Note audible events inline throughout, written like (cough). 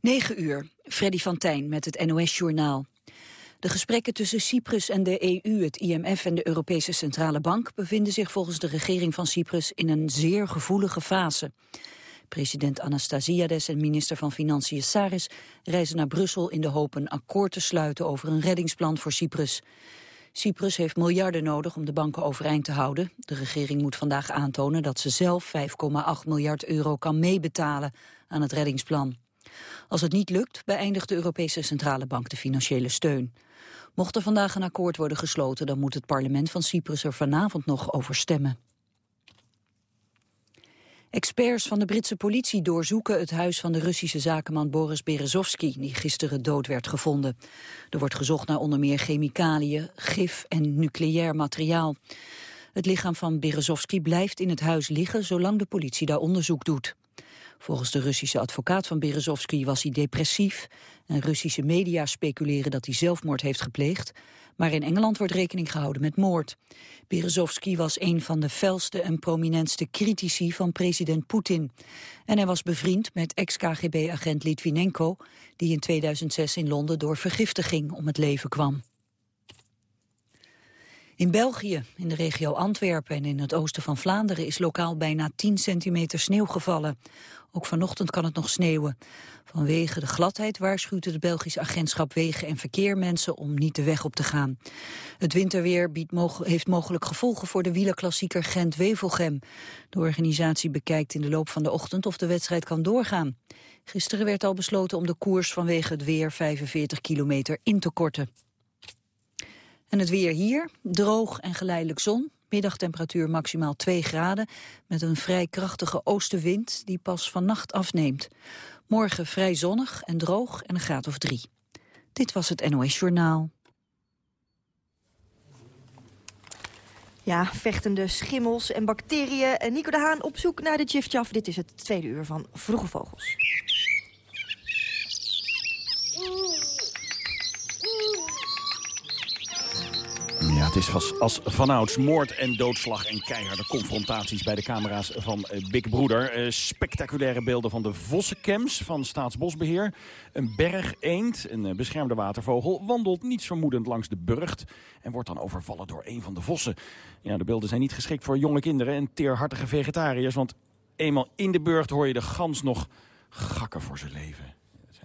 9 uur, Freddy van Tijn met het NOS-journaal. De gesprekken tussen Cyprus en de EU, het IMF en de Europese Centrale Bank... bevinden zich volgens de regering van Cyprus in een zeer gevoelige fase. President Anastasiades en minister van Financiën Saris reizen naar Brussel... in de hoop een akkoord te sluiten over een reddingsplan voor Cyprus. Cyprus heeft miljarden nodig om de banken overeind te houden. De regering moet vandaag aantonen dat ze zelf 5,8 miljard euro kan meebetalen aan het reddingsplan. Als het niet lukt, beëindigt de Europese Centrale Bank de financiële steun. Mocht er vandaag een akkoord worden gesloten, dan moet het parlement van Cyprus er vanavond nog over stemmen. Experts van de Britse politie doorzoeken het huis van de Russische zakenman Boris Berezovsky, die gisteren dood werd gevonden. Er wordt gezocht naar onder meer chemicaliën, gif en nucleair materiaal. Het lichaam van Berezovsky blijft in het huis liggen zolang de politie daar onderzoek doet. Volgens de Russische advocaat van Berezovsky was hij depressief. En Russische media speculeren dat hij zelfmoord heeft gepleegd. Maar in Engeland wordt rekening gehouden met moord. Berezovsky was een van de felste en prominentste critici van president Poetin. En hij was bevriend met ex-KGB-agent Litvinenko... die in 2006 in Londen door vergiftiging om het leven kwam. In België, in de regio Antwerpen en in het oosten van Vlaanderen... is lokaal bijna 10 centimeter sneeuw gevallen. Ook vanochtend kan het nog sneeuwen. Vanwege de gladheid waarschuwt het Belgisch agentschap Wegen en Verkeer mensen om niet de weg op te gaan. Het winterweer biedt heeft mogelijk gevolgen voor de wielerklassieker Gent-Wevelgem. De organisatie bekijkt in de loop van de ochtend of de wedstrijd kan doorgaan. Gisteren werd al besloten om de koers vanwege het weer 45 kilometer in te korten. En het weer hier, droog en geleidelijk zon. Middagtemperatuur maximaal 2 graden met een vrij krachtige oostenwind die pas vannacht afneemt. Morgen vrij zonnig en droog en een graad of 3. Dit was het NOS Journaal. Ja, vechtende schimmels en bacteriën. En Nico de Haan op zoek naar de Jif Dit is het tweede uur van Vroege Vogels. Het is als, als vanouds moord en doodslag en keiharde confrontaties bij de camera's van uh, Big Broeder. Uh, spectaculaire beelden van de vossenkems van Staatsbosbeheer. Een berg eend, een uh, beschermde watervogel, wandelt niets vermoedend langs de burcht... en wordt dan overvallen door een van de vossen. Ja, de beelden zijn niet geschikt voor jonge kinderen en teerhartige vegetariërs... want eenmaal in de burcht hoor je de gans nog gakken voor zijn leven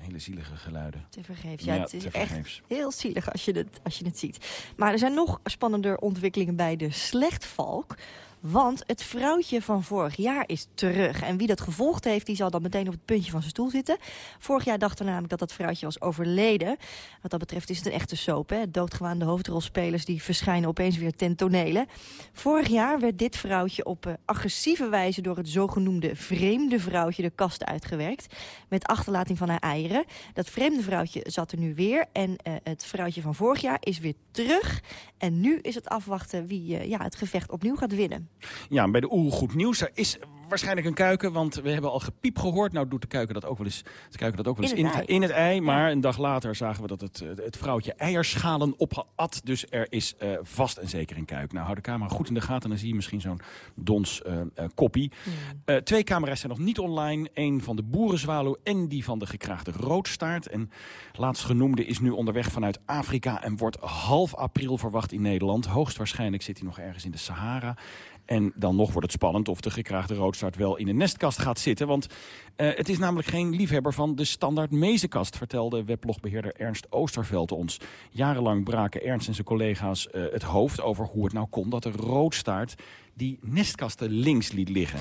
hele zielige geluiden. Te vergeefs. Ja, het is echt heel zielig als je, het, als je het ziet. Maar er zijn nog spannender ontwikkelingen bij de slechtvalk. Want het vrouwtje van vorig jaar is terug. En wie dat gevolgd heeft, die zal dan meteen op het puntje van zijn stoel zitten. Vorig jaar dachten we namelijk dat dat vrouwtje was overleden. Wat dat betreft is het een echte soap. Hè? Doodgewaande hoofdrolspelers die verschijnen opeens weer ten tonele. Vorig jaar werd dit vrouwtje op uh, agressieve wijze... door het zogenoemde vreemde vrouwtje de kast uitgewerkt. Met achterlating van haar eieren. Dat vreemde vrouwtje zat er nu weer. En uh, het vrouwtje van vorig jaar is weer terug. En nu is het afwachten wie uh, ja, het gevecht opnieuw gaat winnen. Ja, bij de Oeh Goed Nieuws, daar is waarschijnlijk een kuiken, want we hebben al gepiep gehoord. Nou doet de kuiken dat ook wel eens, de kuiken dat ook wel eens in, het, in, het, ei. Maar een dag later zagen we dat het, het vrouwtje eierschalen opat. Dus er is uh, vast en zeker een kuik. Nou, hou de camera goed in de gaten en dan zie je misschien zo'n dons uh, uh, koppie. Hmm. twee camera's zijn nog niet online. Eén van de boerenzwalo en die van de gekraagde roodstaart. En laatstgenoemde is nu onderweg vanuit Afrika en wordt half april verwacht in Nederland. Hoogstwaarschijnlijk zit hij nog ergens in de Sahara. En dan nog wordt het spannend of de gekraagde roodstaart wel in een nestkast gaat zitten. Want uh, het is namelijk geen liefhebber van de standaard mezenkast, vertelde weblogbeheerder Ernst Oosterveld ons. Jarenlang braken Ernst en zijn collega's uh, het hoofd over hoe het nou kon dat de roodstaart die nestkasten links liet liggen.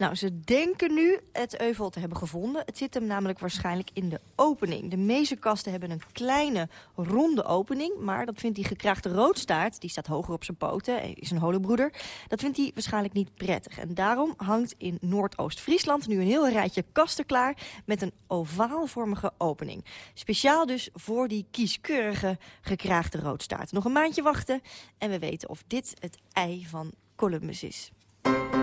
Nou, ze denken nu het euvel te hebben gevonden. Het zit hem namelijk waarschijnlijk in de opening. De meeste kasten hebben een kleine, ronde opening. Maar dat vindt die gekraagde roodstaart, die staat hoger op zijn poten, is een holebroeder. Dat vindt hij waarschijnlijk niet prettig. En daarom hangt in Noordoost-Friesland nu een heel rijtje kasten klaar... met een ovaalvormige opening. Speciaal dus voor die kieskeurige gekraagde roodstaart. Nog een maandje wachten en we weten of dit het ei van Columbus is.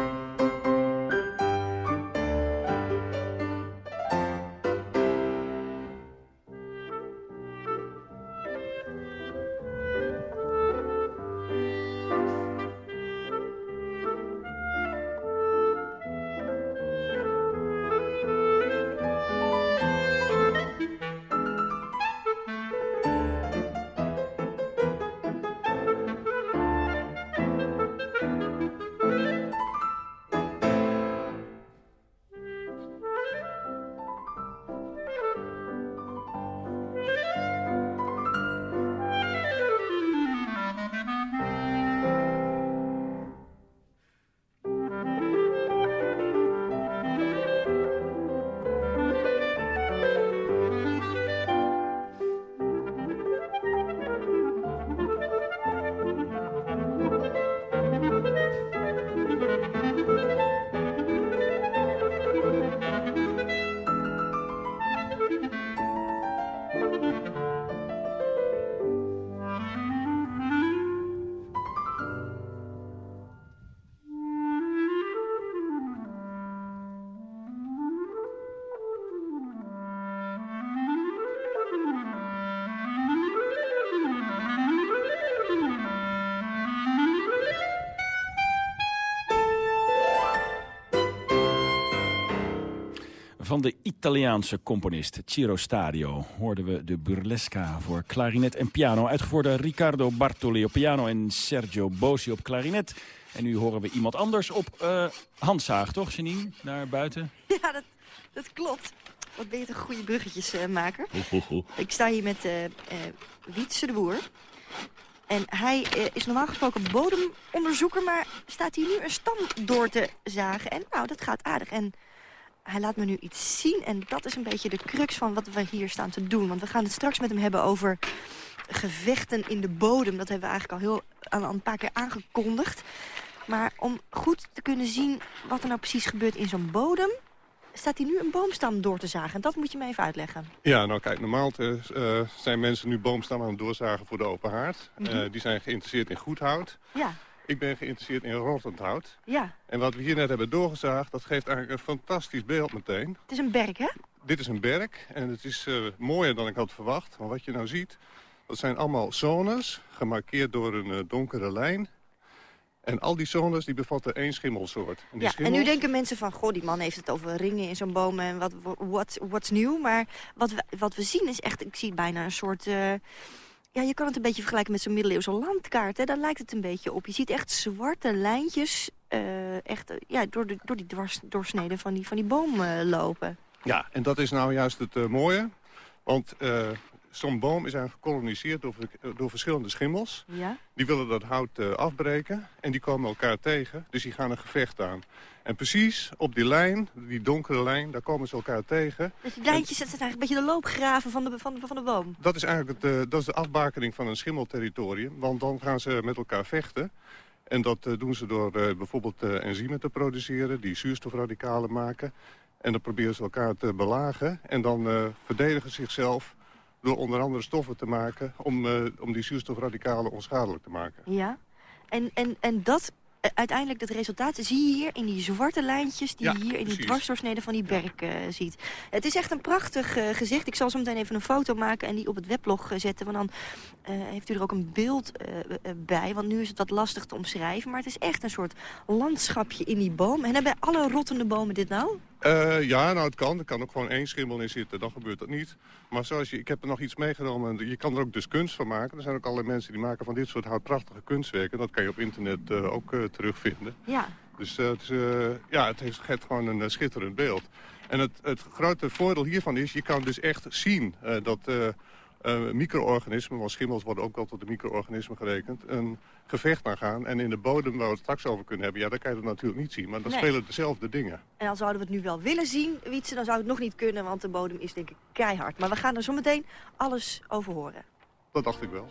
Italiaanse componist Ciro Stadio... hoorden we de burlesca voor klarinet en piano... uitgevoerd door Riccardo Bartoli op piano en Sergio Bosi op klarinet. En nu horen we iemand anders op uh, handzaag, toch Janine? Daar buiten. (laughs) Ja, dat, dat klopt. Wat ben je toch goede bruggetjesmaker. Uh, Ik sta hier met uh, Wietse de Boer. En hij uh, is normaal gesproken bodemonderzoeker, maar staat hier nu een stam door te zagen. En nou, dat gaat aardig. En hij laat me nu iets zien en dat is een beetje de crux van wat we hier staan te doen. Want we gaan het straks met hem hebben over gevechten in de bodem. Dat hebben we eigenlijk al heel al een paar keer aangekondigd. Maar om goed te kunnen zien wat er nou precies gebeurt in zo'n bodem staat hij nu een boomstam door te zagen. En dat moet je me even uitleggen. Ja, nou kijk, normaal uh, zijn mensen nu boomstammen aan het doorzagen voor de open haard. Mm die zijn geïnteresseerd in goed hout. Ja. Ik ben geïnteresseerd in rottend hout. Ja. En wat we hier net hebben doorgezaagd, dat geeft eigenlijk een fantastisch beeld meteen. Het is een berk, hè? Dit is een berk en het is uh, mooier dan ik had verwacht. Maar wat je nou ziet, dat zijn allemaal zones, gemarkeerd door een donkere lijn. En al die zones die bevatten één schimmelsoort. En, ja, en nu denken mensen van, goh, die man heeft het over ringen in zo'n boom en wat wat what's nieuw. Maar wat we, wat we zien is echt, ik zie bijna een soort... Uh, ja, je kan het een beetje vergelijken met zo'n middeleeuwse landkaart. Hè? Daar lijkt het een beetje op. Je ziet echt zwarte lijntjes uh, echt, uh, ja, door, de, door die dwars, doorsneden van die, van die boom lopen. Ja, en dat is nou juist het mooie. Want Zo'n boom is eigenlijk gekoloniseerd door, door verschillende schimmels. Ja? Die willen dat hout uh, afbreken en die komen elkaar tegen. Dus die gaan een gevecht aan. En precies op die lijn, die donkere lijn, daar komen ze elkaar tegen. Dus die lijntjes, dat zijn eigenlijk een beetje de loopgraven van de, van de, van de boom? Dat is eigenlijk het, uh, dat is de afbakening van een schimmelterritorium. Want dan gaan ze met elkaar vechten. En dat uh, doen ze door bijvoorbeeld enzymen te produceren die zuurstofradicalen maken. En dan proberen ze elkaar te belagen. En dan verdedigen zichzelf door onder andere stoffen te maken om, uh, om die zuurstofradicalen onschadelijk te maken. Ja, en, en, en dat eh, uiteindelijk het resultaat zie je hier in die zwarte lijntjes... die je hier in die dwarsdoorsneden van die berk uh, ziet. Het is echt een prachtig uh, gezicht. Ik zal zo meteen even een foto maken en die op het weblog zetten. Want dan heeft u er ook een beeld bij. Want nu is het wat lastig te omschrijven. Maar het is echt een soort landschapje in die boom. En hebben alle rottende bomen dit nou? Uh, ja, nou het kan. Er kan ook gewoon één schimmel in zitten. Dan gebeurt dat niet. Maar zoals je, ik heb er nog iets meegenomen. Je kan er ook dus kunst van maken. Er zijn ook allerlei mensen die maken van dit soort hout prachtige kunstwerken. Dat kan je op internet uh, ook uh, terugvinden. Ja. Dus het, is, ja, het heeft, geeft gewoon een schitterend beeld. En het, het grote voordeel hiervan is, je kan dus echt zien dat uh, micro-organismen, want schimmels worden ook wel tot de micro-organismen gerekend, een gevecht aangaan. En in de bodem, waar we het straks over kunnen hebben, ja, daar kan je dat natuurlijk niet zien. Maar dan spelen dezelfde dingen. En dan zouden we het nu wel willen zien, Wietse, dan zou het nog niet kunnen, want de bodem is denk ik keihard. Maar we gaan er zo meteen alles over horen. Dat dacht ik wel.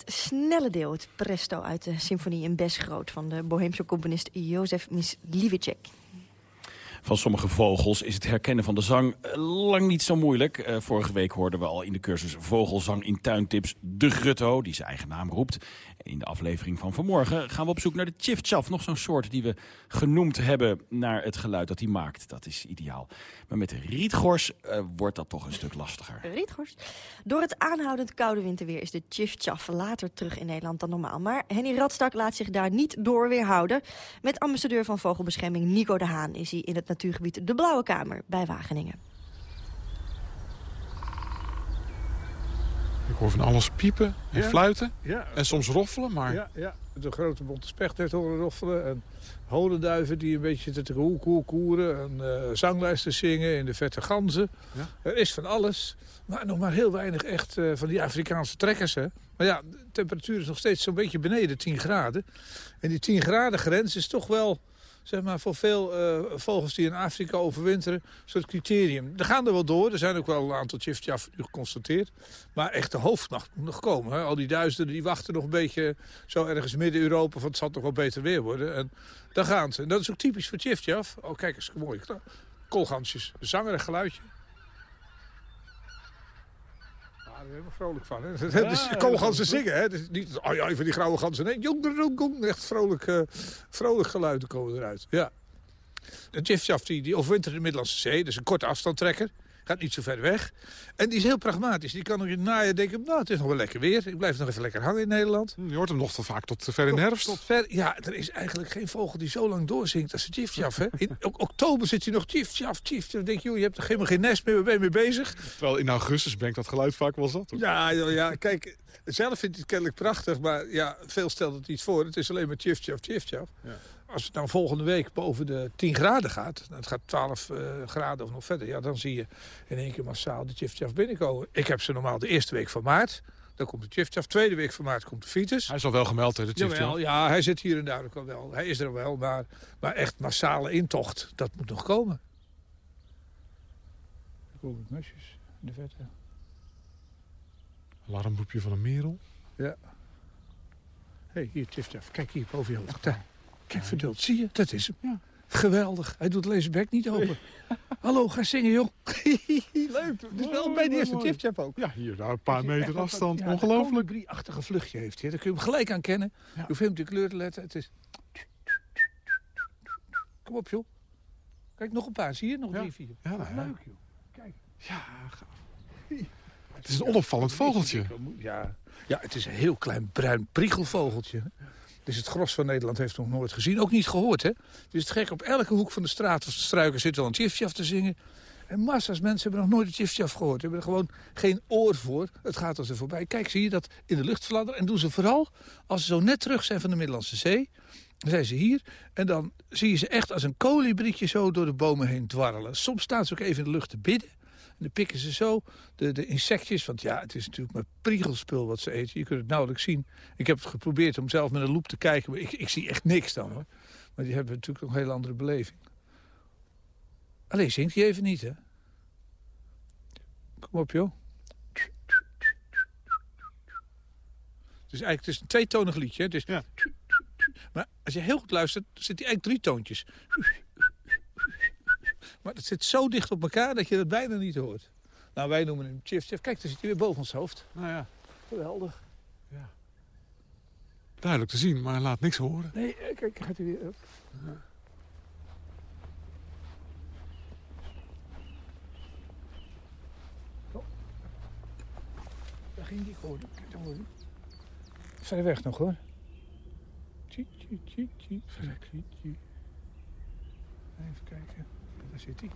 Het snelle deel, het presto uit de symfonie in Besgroot... van de Boheemse componist Jozef Mislivicek. Van sommige vogels is het herkennen van de zang eh, lang niet zo moeilijk. Uh, vorige week hoorden we al in de cursus Vogelzang in Tuintips de grutto, die zijn eigen naam roept. In de aflevering van vanmorgen gaan we op zoek naar de chifchaf. Nog zo'n soort die we genoemd hebben naar het geluid dat hij maakt. Dat is ideaal. Maar met rietgors uh, wordt dat toch een stuk lastiger. Rietgors? Door het aanhoudend koude winterweer is de chifchaf later terug in Nederland dan normaal. Maar Henny Radstak laat zich daar niet door weerhouden. Met ambassadeur van Vogelbescherming Nico de Haan is hij in het natuurgebied De Blauwe Kamer bij Wageningen. Ik hoor van alles piepen en fluiten ja. en soms roffelen, maar... Ja, ja. de grote bonte specht heeft horen roffelen. En holenduiven die een beetje te koe koe koeren. En uh, zanglijsten zingen in de vette ganzen. Er is van alles. Maar nog maar heel weinig echt uh, van die Afrikaanse trekkers. Hè. Maar ja, de temperatuur is nog steeds zo'n beetje beneden 10 graden. En die 10 graden grens is toch wel zeg maar, voor veel uh, vogels die in Afrika overwinteren, een soort criterium. Er gaan er wel door, er zijn ook wel een aantal chiftjaf nu geconstateerd. Maar echt de hoofdnacht moet nog komen. Hè. Al die duizenden die wachten nog een beetje zo ergens midden-Europa, van het zal toch wel beter weer worden. En daar gaan ze. En dat is ook typisch voor chiftjaf. Oh, kijk eens, mooi. Koolgansjes, een zangerig geluidje. Daar ben ik vrolijk van. Hè? (laughs) Ja, dus koolgansen zingen, hè? Dus niet oh ja, van die grauwe ganzen. Nee, jong. Echt vrolijk, uh, vrolijk geluiden komen eruit. Ja. De Jeffschaft die, die overwintert in de Middellandse Zee. Dus een korte afstandtrekker. Gaat niet zo ver weg. En die is heel pragmatisch. Die kan nog in het najaar denken, nou, het is nog wel lekker weer. Ik blijf nog even lekker hangen in Nederland. Je hoort hem nog te vaak tot ver in de herfst. Tot ver, ja, er is eigenlijk geen vogel die zo lang doorzingt als de Tjiftjaf. In oktober zit hij nog Tjiftjaf, Tjiftjaf. Dan denk je, joh, je hebt er helemaal geen nest meer, waar ben je mee bezig? Terwijl in augustus brengt dat geluid vaak wel zat. Ja, ja, ja, kijk, zelf vindt hij het kennelijk prachtig. Maar ja, veel stelt het niet voor. Het is alleen maar Tjiftjaf, Tjiftjaf. Ja als het nou volgende week boven de 10 graden gaat... het gaat 12 uh, eh, graden of nog verder... Ja, dan zie je in één keer massaal de chiftchaf binnenkomen. Ik heb ze normaal de eerste week van maart. Dan komt de chiftchaf. Tweede week van maart komt de fiets. Hij is al wel gemeld, hè, de chiftchaf? Ja, hij zit hier en daar ook al wel. Hij is er wel, maar, maar echt massale intocht, dat moet nog komen. Ik hoor het musjes in de vette. Alarmboepje van een merel. Ja. Hé, hey, hier, chiftchaf. Kijk hier, boven je hoofd. Kijk, verduld. Zie je? Dat is hem. Ja. Geweldig. Hij doet alleen zijn bek niet open. (laughs) Hallo, ga zingen, joh. (laughs) Leuk. Dus wel bij de eerste tiftjap ook. Ja, hier daar een paar meter afstand. Ja, Ongelooflijk. Een achtige vluchtje heeft hij. Daar kun je hem gelijk aan kennen. Je hoeft hem de kleur te letten. Het is... Kom op, joh. Kijk, nog een paar. Zie je? Nog drie, vier. Ja, leuk, joh. Kijk. Ja, het is een onopvallend vogeltje. Ja. ja, het is een heel klein bruin priegelvogeltje. Dus het gros van Nederland heeft nog nooit gezien. Ook niet gehoord, hè? Dus het gek, op elke hoek van de straat of de struiken zit wel een tjiftjaf te zingen. En massa's mensen hebben nog nooit een tjiftjaf gehoord. Hebben er gewoon geen oor voor. Het gaat als er voorbij. Kijk, zie je dat in de lucht fladderen? En doen ze vooral als ze zo net terug zijn van de Middellandse Zee. Dan zijn ze hier en dan zie je ze echt als een kolibrietje zo door de bomen heen dwarrelen. Soms staan ze ook even in de lucht te bidden. En dan pikken ze zo de, de insectjes, want ja, het is natuurlijk maar priegelspul wat ze eten. Je kunt het nauwelijks zien. Ik heb het geprobeerd om zelf met een loep te kijken, maar ik, ik zie echt niks dan hoor. Maar die hebben natuurlijk nog een hele andere beleving. Alleen zingt hij even niet, hè? Kom op, joh. Dus eigenlijk het is een tweetonig liedje. Dus ja. Maar als je heel goed luistert, zit hij eigenlijk drie toontjes. Maar het zit zo dicht op elkaar dat je het bijna niet hoort. Nou, wij noemen hem Chief Chief. Kijk, daar zit hij weer boven ons hoofd. Nou ja. Geweldig. Ja. Duidelijk te zien, maar hij laat niks horen. Nee, eh, kijk, gaat hij weer op. Ja. Oh. Daar ging die gewoon. Kijk, daar hoor je. Ver weg nog hoor. Tjie, tjie, tjie, tjie. Even kijken daar zit hij.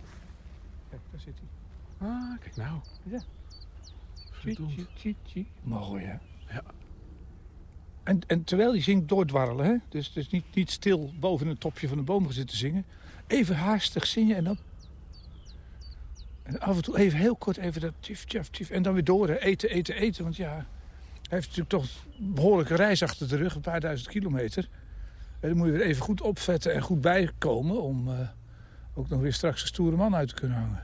Kijk, daar zit hij. Ah, kijk nou. Ja. Mooi, hè? Ja. En, en terwijl hij zingt doordwarrelen, hè? Dus het is niet, niet stil boven een topje van de boom gaan zitten zingen. Even haastig zingen en dan... En af en toe even heel kort even dat tjif, tjaf, tjif. En dan weer door, hè? eten, eten, eten. Want ja, hij heeft natuurlijk toch een behoorlijke reis achter de rug. Een paar duizend kilometer. En dan moet je weer even goed opvetten en goed bijkomen om... Uh, ook nog weer straks een stoere man uit te kunnen hangen.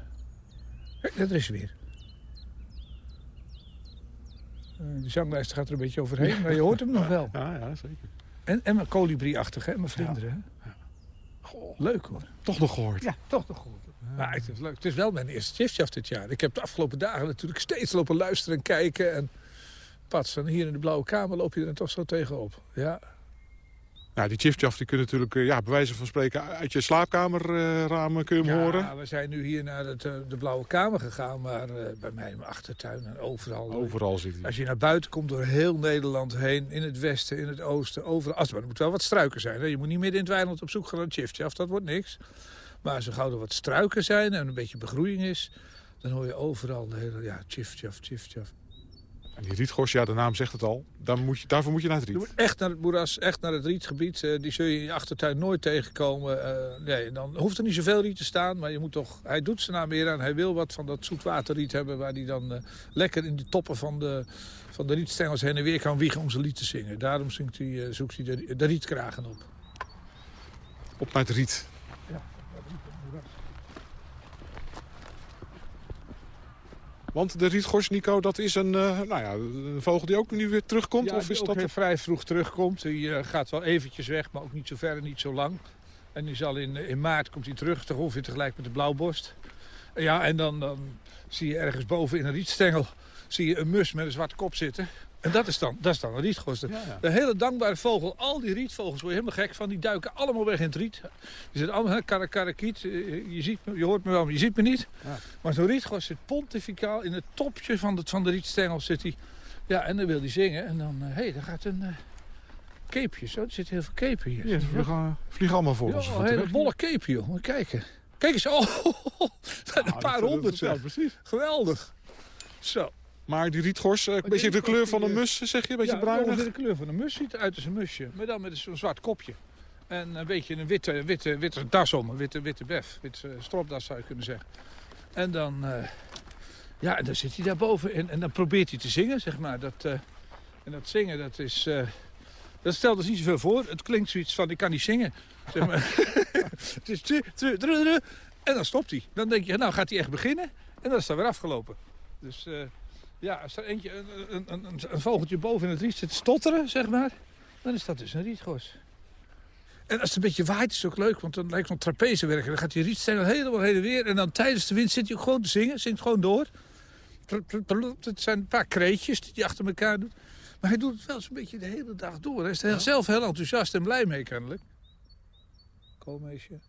Kijk, dat is weer. de zanglijster gaat er een beetje overheen, maar je hoort hem nog wel. (laughs) Ja, ja zeker. En, en mijn kolibrie-achtig, hè, mijn vlinderen. Ja. Goh, leuk hoor. Toch nog gehoord. Ja, toch nog gehoord. Maar het is leuk. Het is wel mijn eerste shiftjaft dit jaar. Ik heb de afgelopen dagen natuurlijk steeds lopen luisteren en kijken. En pats, en hier in de Blauwe Kamer loop je er toch zo tegenop. Ja, nou, die chiftjaff die kun je natuurlijk, eh, ja, bij wijze van spreken, uit je slaapkamerramen kun je hem ja, horen. Ja, we zijn nu hier naar het, eh, de Blauwe Kamer gegaan, maar uh, bij mij in mijn achtertuin en overal. Overal zit hij. Als je naar buiten komt door heel Nederland heen, in het westen, in het oosten, overal. Maar er moet wel wat struiken zijn. Hè? Je moet niet midden in het weiland op zoek gaan naar een dat wordt niks. Maar zo gauw er wat struiken zijn en een beetje begroeiing is, dan hoor je overal de hele, ja, chiftjaff, chiftjaff. En die rietgors, ja, de naam zegt het al. Daar moet je, daarvoor moet je naar het riet. Je moet echt naar het moeras, echt naar het rietgebied. Uh, die zul je in je achtertuin nooit tegenkomen. Uh, nee, dan hoeft er niet zoveel riet te staan. Maar je moet toch, hij doet zijn naam meer aan. Hij wil wat van dat zoetwaterriet hebben. Waar hij dan uh, lekker in de toppen van de, van de rietstengels heen en weer kan wiegen om zijn lied te zingen. Daarom zingt hij, zoekt hij de, de rietkragen op. Op naar het riet. Want de rietgors, Nico, dat is een, uh, nou ja, een vogel die ook nu weer terugkomt? Ja, of is dat... vrij vroeg terugkomt. Die uh, gaat wel eventjes weg, maar ook niet zo ver en niet zo lang. En die zal in, in maart komt hij terug, toch ongeveer tegelijk met de blauwborst. Ja, en dan, dan zie je ergens boven in een rietstengel zie je een mus met een zwarte kop zitten. En dat is dan, dat is dan een rietgors. Ja, ja. De hele dankbare vogel. Al die rietvogels word je helemaal gek van. Die duiken allemaal weg in het riet. Die zitten allemaal, karakarakiet. Je, ziet me, je hoort me wel, maar je ziet me niet. Ja. Maar zo'n rietgors zit pontificaal in het topje van de, van de rietstengel zit hij. Ja, en dan wil hij zingen. En dan, hé, uh, hey, daar gaat een uh, keepje. Zo, er zitten heel veel kepen hier. Ja, ze vliegen, vliegen allemaal voor ons. een hele bolle keepje, joh. Moet kijken. Kijk eens, oh, (laughs) een paar honderd. Ja, precies. Geweldig. Zo. Maar die rietgors, een beetje de kleur van een mus, zeg je? Een beetje ja, bruinig? de kleur van een mus ziet uit als een musje. Maar dan met zo'n zwart kopje. En een beetje een witte, witte, witte das om. Een witte, witte bef. Witte stropdas zou je kunnen zeggen. En dan, uh, ja, en dan zit hij daarboven en, en dan probeert hij te zingen, zeg maar. Dat, uh, en dat zingen, dat is... Uh, dat stelt dus niet zoveel voor. Het klinkt zoiets van, ik kan niet zingen. Zeg maar. (laughs) het is... En dan stopt hij. Dan denk je, nou gaat hij echt beginnen. En dan is het weer afgelopen. Dus... Ja, als er eentje, een, een, een, een, vogeltje boven in het riet zit te stotteren, zeg maar, dan is dat dus een rietgors. En als het een beetje waait is het ook leuk, want dan lijkt het op trapezewerken. Dan gaat die rietstengel helemaal heen en weer. En dan tijdens de wind zit hij ook gewoon te zingen, zingt gewoon door. Het zijn een paar kreetjes die hij achter elkaar doet. Maar hij doet het wel zo'n beetje de hele dag door. Hij is er zelf heel enthousiast en blij mee kennelijk. Koolmeesje.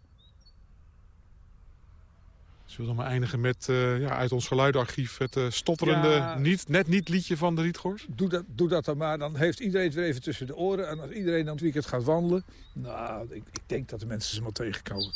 Zullen we dan maar eindigen met uh, ja, uit ons geluidenarchief het uh, stotterende, ja. niet, net niet liedje van de Rietgors? Doe dat, doe dat dan maar. Dan heeft iedereen het weer even tussen de oren. En als iedereen dan het weekend gaat wandelen, nou, ik, ik denk dat de mensen ze maar tegenkomen.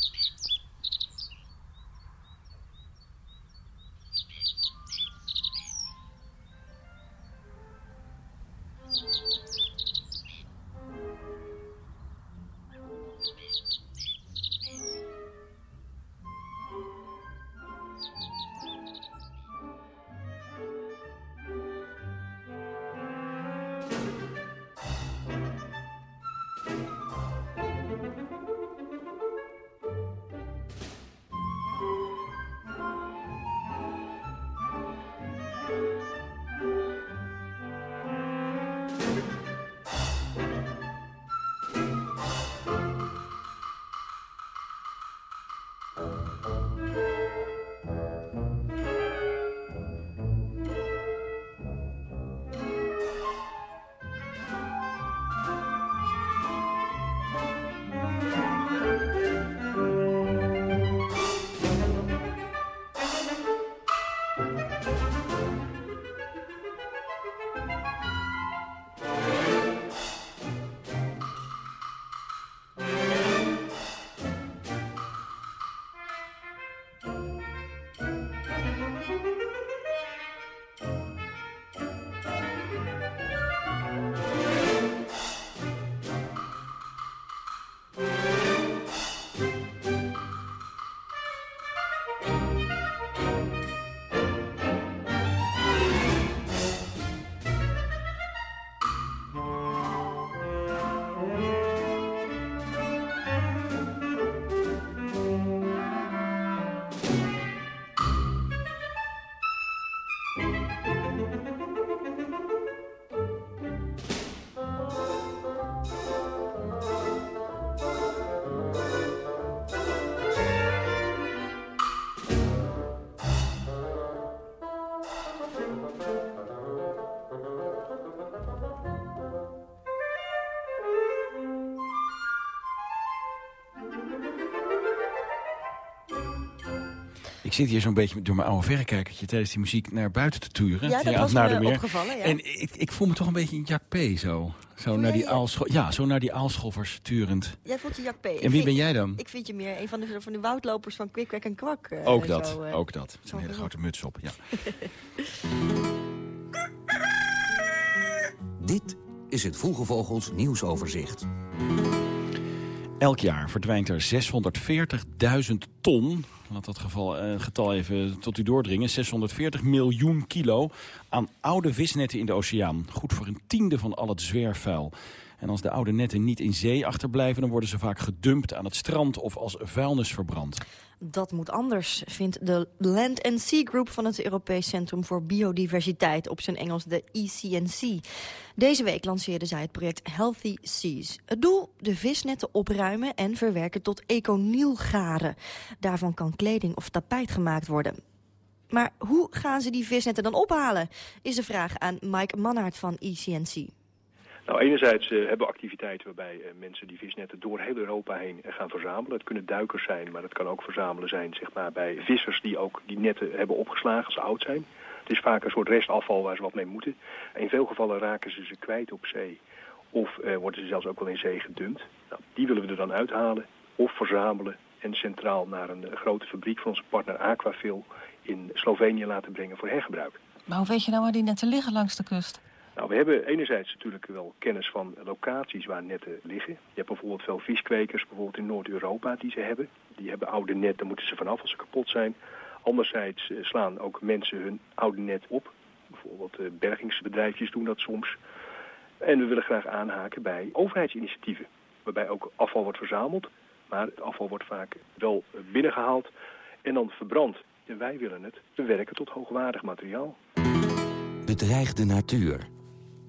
Ik zit hier zo'n beetje door mijn oude verrekijkertje tijdens die muziek naar buiten te turen. Ja, dat was naar me opgevallen. Ja. En ik, ik voel me toch een beetje een Jack P. zo. Zo naar die aalscho ja, zo naar die aalschoffers turend. Jij voelt je Jack P. En wie ben jij dan? Ik vind je meer een van de, van de woudlopers van Quick en Kwak. Uh, ook dat, zo, uh, ook dat. Een hele grote muts op, ja. (laughs) Dit is het Vroege Vogels nieuwsoverzicht. Elk jaar verdwijnt er 640.000 ton, laat dat geval, eh, getal even tot u doordringen... 640 miljoen kilo aan oude visnetten in de oceaan. Goed voor een tiende van al het zwerfvuil. En als de oude netten niet in zee achterblijven... dan worden ze vaak gedumpt aan het strand of als vuilnis verbrand. Dat moet anders, vindt de Land and Sea Group van het Europees Centrum voor Biodiversiteit, op zijn Engels de ECNC. Deze week lanceerden zij het project Healthy Seas. Het doel, de visnetten opruimen en verwerken tot econielgaren. Daarvan kan kleding of tapijt gemaakt worden. Maar hoe gaan ze die visnetten dan ophalen, is de vraag aan Mike Mannaert van ECNC. Nou, enerzijds uh, hebben we activiteiten waarbij uh, mensen die visnetten door heel Europa heen uh, gaan verzamelen. Het kunnen duikers zijn, maar het kan ook verzamelen zijn zeg maar, bij vissers die ook die netten hebben opgeslagen als ze oud zijn. Het is vaak een soort restafval waar ze wat mee moeten. In veel gevallen raken ze ze kwijt op zee of worden ze zelfs ook wel in zee gedumpt. Nou, die willen we er dan uithalen of verzamelen en centraal naar een grote fabriek van onze partner Aquafil in Slovenië laten brengen voor hergebruik. Maar hoe weet je nou waar die netten liggen langs de kust? Nou, we hebben enerzijds natuurlijk wel kennis van locaties waar netten liggen. Je hebt bijvoorbeeld veel viskwekers, bijvoorbeeld in Noord-Europa, die ze hebben. Die hebben oude netten, daar moeten ze vanaf als ze kapot zijn. Anderzijds eh, slaan ook mensen hun oude net op. Bijvoorbeeld eh, bergingsbedrijfjes doen dat soms. En we willen graag aanhaken bij overheidsinitiatieven. Waarbij ook afval wordt verzameld. Maar het afval wordt vaak wel binnengehaald en dan verbrand. En wij willen het bewerken tot hoogwaardig materiaal. Bedreigde natuur.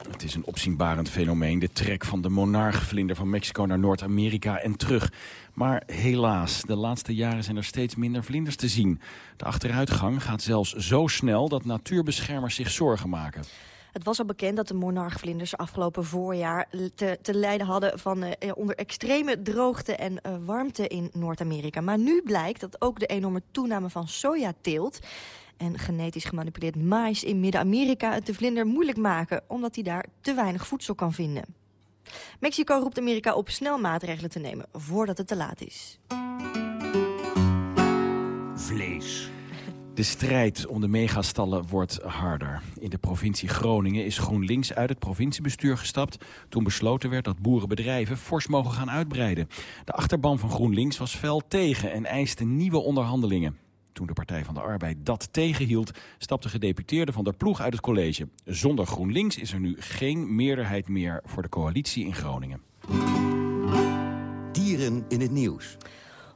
Het is een opzienbarend fenomeen, de trek van de monarchvlinder van Mexico naar Noord-Amerika en terug. Maar helaas, de laatste jaren zijn er steeds minder vlinders te zien. De achteruitgang gaat zelfs zo snel dat natuurbeschermers zich zorgen maken. Het was al bekend dat de monarchvlinders afgelopen voorjaar te, te lijden hadden van uh, onder extreme droogte en uh, warmte in Noord-Amerika. Maar nu blijkt dat ook de enorme toename van sojateelt en genetisch gemanipuleerd mais in Midden-Amerika het de vlinder moeilijk maken... omdat hij daar te weinig voedsel kan vinden. Mexico roept Amerika op snel maatregelen te nemen voordat het te laat is. Vlees. De strijd om de megastallen wordt harder. In de provincie Groningen is GroenLinks uit het provinciebestuur gestapt... toen besloten werd dat boerenbedrijven fors mogen gaan uitbreiden. De achterban van GroenLinks was fel tegen en eiste nieuwe onderhandelingen. Toen de Partij van de Arbeid dat tegenhield, stapte gedeputeerde van der Ploeg uit het college. Zonder GroenLinks is er nu geen meerderheid meer voor de coalitie in Groningen. Dieren in het nieuws.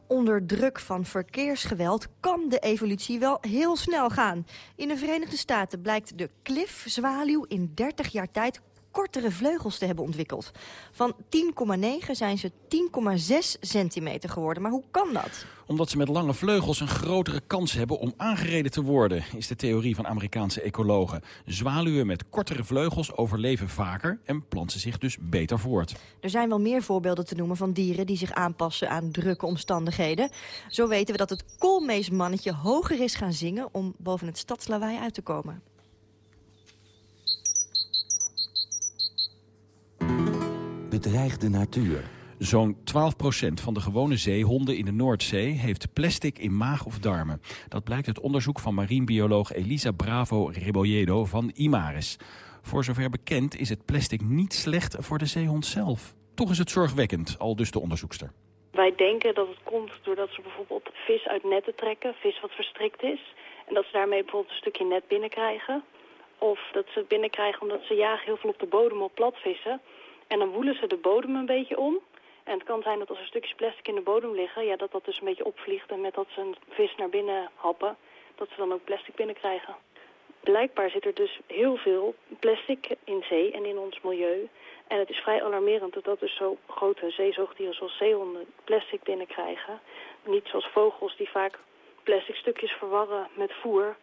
Onder druk van verkeersgeweld kan de evolutie wel heel snel gaan. In de Verenigde Staten blijkt de klifzwaluw in 30 jaar tijd kortere vleugels te hebben ontwikkeld. Van 10,9 zijn ze 10,6 centimeter geworden. Maar hoe kan dat? Omdat ze met lange vleugels een grotere kans hebben om aangereden te worden... is de theorie van Amerikaanse ecologen. Zwaluwen met kortere vleugels overleven vaker... en planten zich dus beter voort. Er zijn wel meer voorbeelden te noemen van dieren... die zich aanpassen aan drukke omstandigheden. Zo weten we dat het koolmeesmannetje hoger is gaan zingen... om boven het stadslawaai uit te komen. Bedreigde natuur. Zo'n 12% van de gewone zeehonden in de Noordzee heeft plastic in maag of darmen. Dat blijkt uit onderzoek van marinebioloog Elisa Bravo Rebolledo van Imaris. Voor zover bekend is het plastic niet slecht voor de zeehond zelf. Toch is het zorgwekkend, al dus de onderzoekster. Wij denken dat het komt doordat ze bijvoorbeeld vis uit netten trekken, vis wat verstrikt is. En dat ze daarmee bijvoorbeeld een stukje net binnenkrijgen. Of dat ze het binnenkrijgen omdat ze jagen heel veel op de bodem op platvissen. En dan woelen ze de bodem een beetje om. En het kan zijn dat als er stukjes plastic in de bodem liggen... Ja, dat dat dus een beetje opvliegt en met dat ze een vis naar binnen happen... dat ze dan ook plastic binnenkrijgen. Blijkbaar zit er dus heel veel plastic in zee en in ons milieu. En het is vrij alarmerend dat dat dus zo grote zeezoogdieren zoals zeehonden plastic binnenkrijgen. Niet zoals vogels die vaak plastic stukjes verwarren met voer.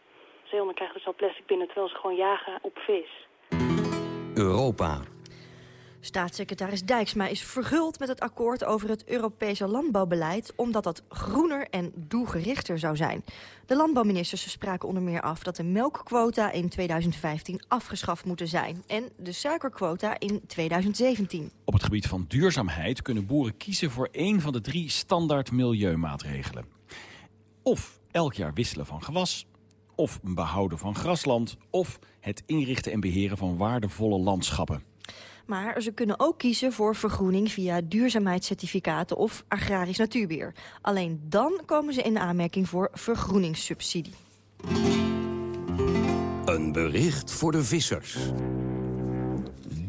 Zeehonden krijgen dus al plastic binnen terwijl ze gewoon jagen op vis. Europa. Staatssecretaris Dijksma is verguld met het akkoord over het Europese landbouwbeleid... omdat dat groener en doelgerichter zou zijn. De landbouwministers spraken onder meer af dat de melkquota in 2015 afgeschaft moeten zijn... en de suikerquota in 2017. Op het gebied van duurzaamheid kunnen boeren kiezen voor één van de drie standaard milieumaatregelen. Of elk jaar wisselen van gewas, of behouden van grasland... of het inrichten en beheren van waardevolle landschappen. Maar ze kunnen ook kiezen voor vergroening via duurzaamheidscertificaten of agrarisch natuurbeheer. Alleen dan komen ze in aanmerking voor vergroeningssubsidie. Een bericht voor de vissers.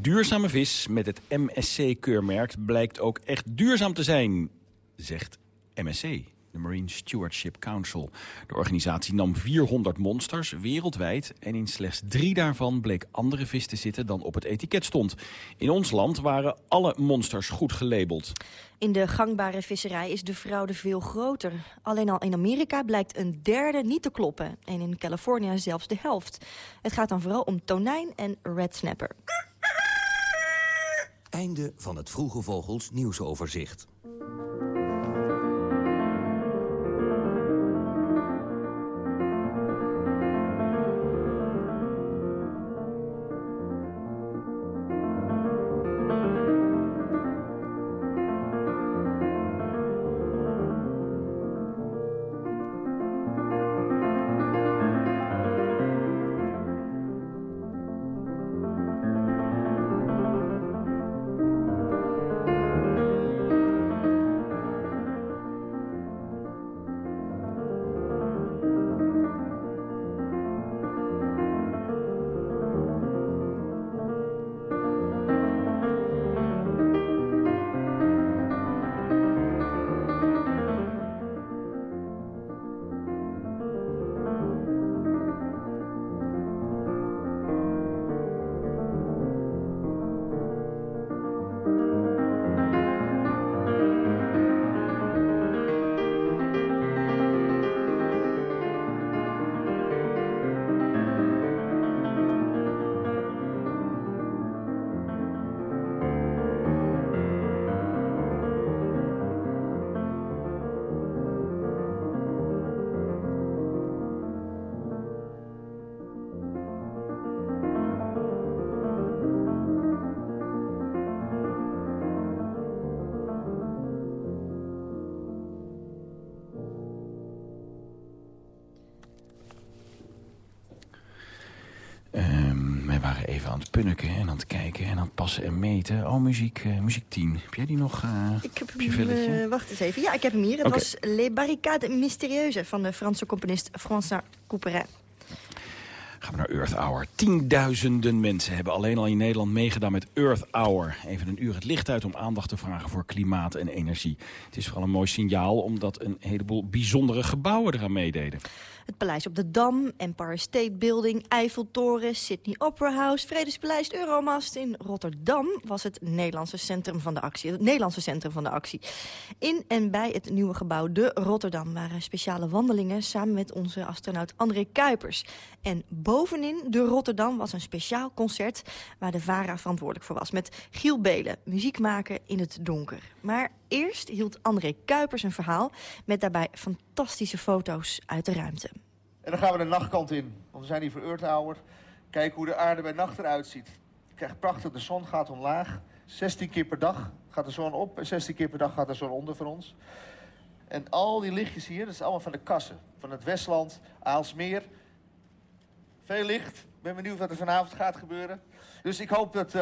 Duurzame vis met het MSC-keurmerk blijkt ook echt duurzaam te zijn, zegt MSC de Marine Stewardship Council. De organisatie nam 400 monsters wereldwijd... en in slechts drie daarvan bleek andere vis te zitten dan op het etiket stond. In ons land waren alle monsters goed gelabeld. In de gangbare visserij is de fraude veel groter. Alleen al in Amerika blijkt een derde niet te kloppen. En in Californië zelfs de helft. Het gaat dan vooral om tonijn en red snapper. Einde van het Vroege Vogels nieuwsoverzicht. Aan het punniken en aan het kijken en aan het passen en meten. Oh, muziek, uh, muziek 10. Heb jij die nog uh, ik heb hem, uh, Wacht eens even. Ja, ik heb hem hier. Het okay. was Les Barricades Mystérieuses van de Franse componist François Couperin. Gaan naar Earth Hour. Tienduizenden mensen hebben alleen al in Nederland meegedaan met Earth Hour. Even een uur het licht uit om aandacht te vragen voor klimaat en energie. Het is vooral een mooi signaal omdat een heleboel bijzondere gebouwen eraan meededen. Het Paleis op de Dam, Empire State Building, Eiffeltoren, Sydney Opera House, Vredespaleis, Euromast. In Rotterdam was het Nederlandse centrum van de actie. Het Nederlandse centrum van de actie. In en bij het nieuwe gebouw De Rotterdam waren speciale wandelingen samen met onze astronaut André Kuipers. En bovenin De Rotterdam was een speciaal concert waar de VARA verantwoordelijk voor was. Met Giel Belen, muziek maken in het donker. Maar eerst hield André Kuipers een verhaal met daarbij fantastische foto's uit de ruimte. En dan gaan we de nachtkant in, want we zijn hier voor Earth Hour. Kijk hoe de aarde bij nacht eruit ziet. Je krijgt prachtig, de zon gaat omlaag. 16 keer per dag gaat de zon op en 16 keer per dag gaat de zon onder voor ons. En al die lichtjes hier, dat is allemaal van de kassen. Van het Westland, Aalsmeer. Veel licht. Ik ben benieuwd wat er vanavond gaat gebeuren. Dus ik hoop dat uh,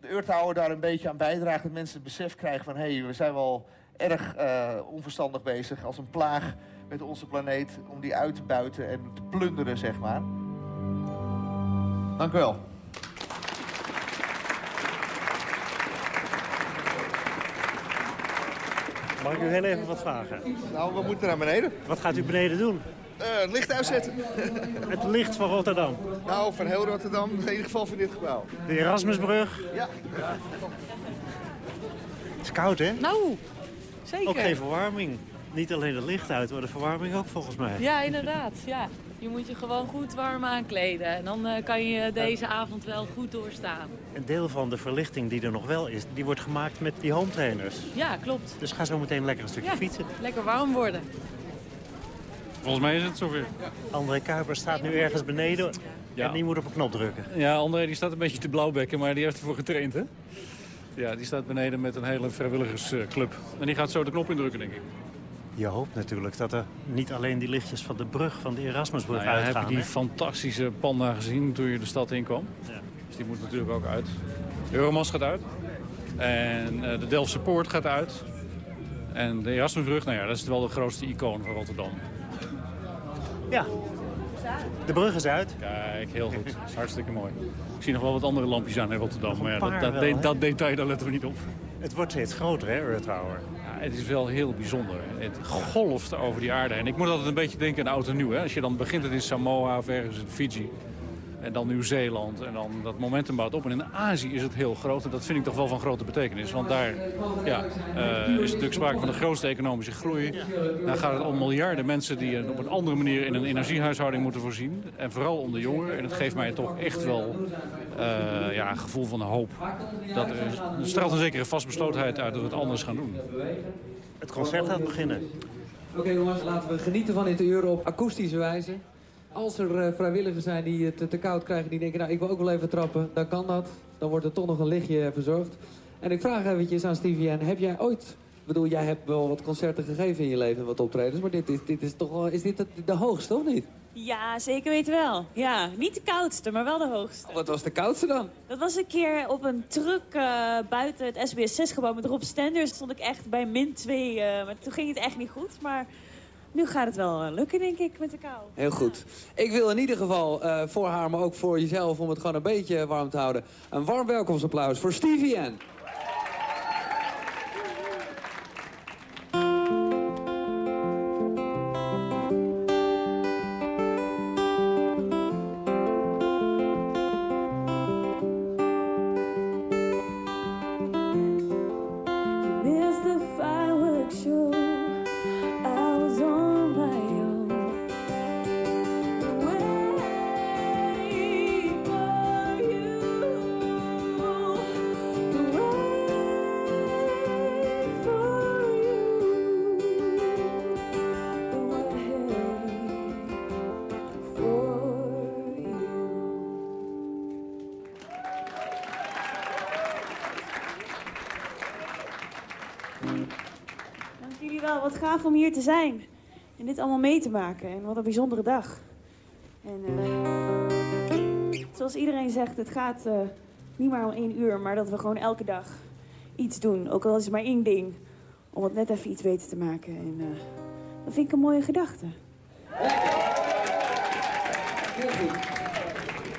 de Earth Hour daar een beetje aan bijdraagt. Dat mensen het besef krijgen van... hé, hey, we zijn wel erg uh, onverstandig bezig als een plaag met onze planeet... om die uit te buiten en te plunderen, zeg maar. Dank u wel. Mag ik u heel even wat vragen? Nou, we moeten naar beneden. Wat gaat u beneden doen? Uh, het licht uitzetten. (laughs) het licht van Rotterdam? Nou, van heel Rotterdam. In ieder geval van dit gebouw. De Erasmusbrug? Ja. Het is koud, hè? Nou, zeker. Ook geen verwarming. Niet alleen het licht uit, maar de verwarming ook volgens mij. Ja, inderdaad. Ja. Je moet je gewoon goed warm aankleden. En dan uh, kan je deze avond wel goed doorstaan. Een deel van de verlichting die er nog wel is, die wordt gemaakt met die home trainers. Ja, klopt. Dus ga zo meteen lekker een stukje ja, fietsen. Lekker warm worden. Volgens mij is het zover. André Kuiper staat nu ergens beneden ja. en die moet op een knop drukken. Ja, André die staat een beetje te blauwbekken, maar die heeft ervoor getraind, hè? Ja, die staat beneden met een hele vrijwilligersclub. En die gaat zo de knop indrukken, denk ik. Je hoopt natuurlijk dat er niet alleen die lichtjes van de brug, van de Erasmusbrug nou ja, uitgaan. Heb je die fantastische panda gezien toen je de stad inkwam? Ja. Dus die moet natuurlijk ook uit. Euromas gaat uit. En uh, de Delftse Poort gaat uit. En de Erasmusbrug, nou ja, dat is wel de grootste icoon van Rotterdam. Ja, de brug is uit. Kijk, heel goed. Dat is hartstikke mooi. Ik zie nog wel wat andere lampjes aan in Rotterdam. Maar ja, dat, dat, wel, dat, detail, daar letten we niet op. Het wordt steeds groter, hè, Earth Tower? Ja, het is wel heel bijzonder. Het golft over die aarde. En ik moet altijd een beetje denken aan oud en nieuw. Hè? Als je dan begint het in Samoa of ergens in Fiji. En dan Nieuw-Zeeland. En dan dat momentum bouwt op. En in Azië is het heel groot. En dat vind ik toch wel van grote betekenis. Want daar ja, uh, is natuurlijk sprake van de grootste economische groei. Daar gaat het om miljarden mensen die op een andere manier in een energiehuishouding moeten voorzien. En vooral om de jongeren. En het geeft mij toch echt wel uh, ja, een gevoel van hoop. Dat er, er straalt een zekere vastbeslotenheid uit dat we het anders gaan doen. Het concert gaat beginnen. Oké jongens, laten we genieten van dit uur op akoestische wijze. Als er uh, vrijwilligers zijn die het te koud krijgen, die denken, nou ik wil ook wel even trappen, dan kan dat. Dan wordt er toch nog een lichtje verzorgd. En ik vraag eventjes aan Stevie, heb jij ooit... Ik bedoel, jij hebt wel wat concerten gegeven in je leven, wat optredens, maar dit is, dit is toch wel, is dit de hoogste, of niet? Ja, zeker weten wel. Ja, niet de koudste, maar wel de hoogste. Oh, wat was de koudste dan? Dat was een keer op een truck uh, buiten het SBS 6-gebouw met Rob Stenders. stond ik echt bij min 2, uh, maar toen ging het echt niet goed. Maar nu gaat het wel eh, lukken, denk ik, met de kou. Heel goed. Ik wil in ieder geval uh, voor haar, maar ook voor jezelf... om het gewoon een beetje warm te houden... een warm welkomstapplaus voor Stevie N. te zijn. En dit allemaal mee te maken. En wat een bijzondere dag. En uh, zoals iedereen zegt, het gaat uh, niet maar om één uur, maar dat we gewoon elke dag iets doen. Ook al is het maar één ding. Om het net even iets beter te maken. En uh, dat vind ik een mooie gedachte.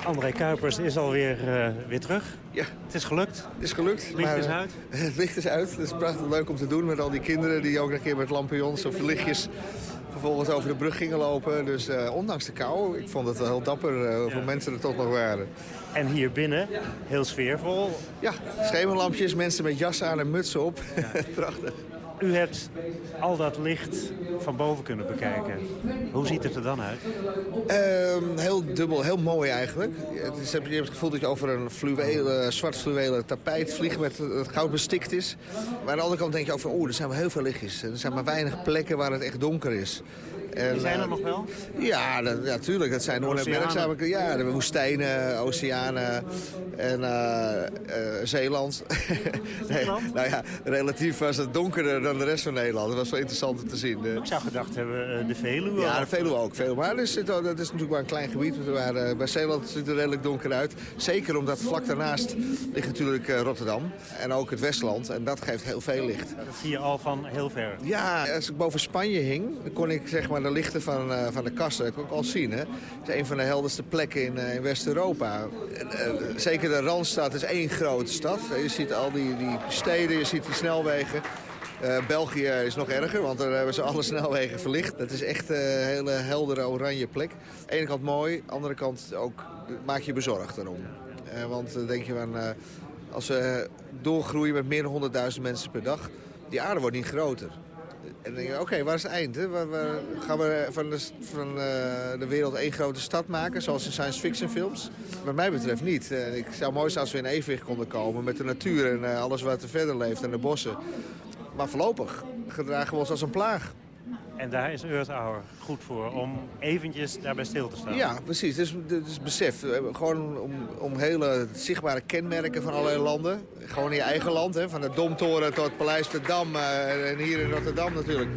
André Kuipers is alweer uh, weer terug. Ja. Het is gelukt. Het is gelukt. Het licht is uit. (laughs) Het licht is uit. Het is prachtig leuk om te doen met al die kinderen die ook een keer met lampions of lichtjes vervolgens over de brug gingen lopen. Dus uh, ondanks de kou, ik vond het wel heel dapper uh, hoeveel ja. mensen er toch nog waren. En hier binnen, heel sfeervol. Ja, schemerlampjes, mensen met jassen aan en mutsen op. Ja. (laughs) Prachtig. U hebt al dat licht van boven kunnen bekijken. Hoe ziet het er dan uit? Um, heel dubbel, heel mooi eigenlijk. Het is, je hebt het gevoel dat je over een fluwele, zwart fluwelen tapijt vliegt met het goud bestikt is. Maar aan de andere kant denk je van, oeh, er zijn wel heel veel lichtjes. Er zijn maar weinig plekken waar het echt donker is. En, Die zijn er uh, nog wel? Ja, dat, ja, tuurlijk. Dat zijn onherbergzame... Ja, de woestijnen, oceanen en uh, uh, Zeeland. (laughs) nee, nou ja, relatief was het donkerder dan de rest van Nederland. Dat was wel interessant om te zien. Ik zou gedacht hebben de Veluwe. Ja, de Veluwe ook. Veel. Maar dat is, dat is natuurlijk maar een klein gebied. Waar, bij Zeeland ziet het er redelijk donker uit. Zeker omdat vlak daarnaast ligt natuurlijk Rotterdam. En ook het Westland. En dat geeft heel veel licht. Dat zie je al van heel ver. Ja, als ik boven Spanje hing, kon ik zeg maar de lichten van, uh, van de kassen ik ook al zien. Hè. Het is een van de helderste plekken in, uh, in West-Europa. Uh, zeker de Randstad is één grote stad. Je ziet al die, die steden, je ziet die snelwegen. België is nog erger, want daar hebben ze alle snelwegen verlicht. Dat is echt een hele heldere oranje plek. Aan de ene kant mooi, aan de andere kant ook maak je bezorgd erom. want dan denk je van, als we doorgroeien met meer dan 100.000 mensen per dag... die aarde wordt niet groter. En dan denk je, oké, waar is het eind? Hè? Gaan we van, de, van uh, de wereld één grote stad maken, zoals in science fiction films? Wat mij betreft niet. Uh, ik zou mooi zijn als we in evenwicht konden komen met de natuur en uh, alles wat er verder leeft en de bossen. Maar voorlopig gedragen we ons als een plaag. En daar is Earth Hour goed voor, om eventjes daarbij stil te staan. Ja, precies. Dus, dus besef, gewoon om, om hele zichtbare kenmerken van allerlei landen. Gewoon in je eigen land, hè, van de Domtoren tot Paleis de Dam uh, en hier in Rotterdam natuurlijk.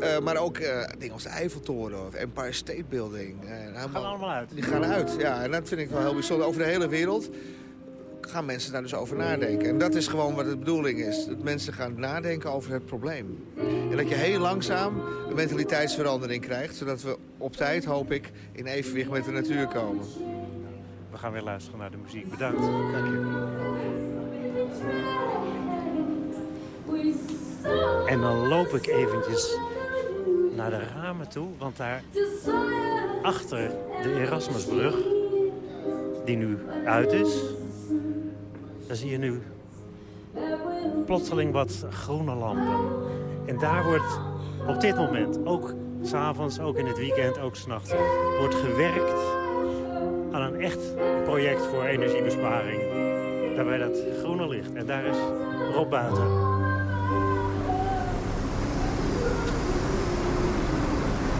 Uh, maar ook uh, dingen als de Eiffeltoren of Empire State Building. Die gaan allemaal uit. Die gaan uit, ja. En dat vind ik wel heel bijzonder. Over de hele wereld gaan mensen daar dus over nadenken. En dat is gewoon wat de bedoeling is. Dat mensen gaan nadenken over het probleem. En dat je heel langzaam een mentaliteitsverandering krijgt... zodat we op tijd, hoop ik, in evenwicht met de natuur komen. We gaan weer luisteren naar de muziek. Bedankt. Dank je. En dan loop ik eventjes naar de ramen toe, want daar achter de Erasmusbrug, die nu uit is, zie je nu plotseling wat groene lampen. En daar wordt op dit moment, ook s'avonds, ook in het weekend, ook s'nachts, wordt gewerkt aan een echt project voor energiebesparing. Daarbij dat groene licht. En daar is Rob Buiten.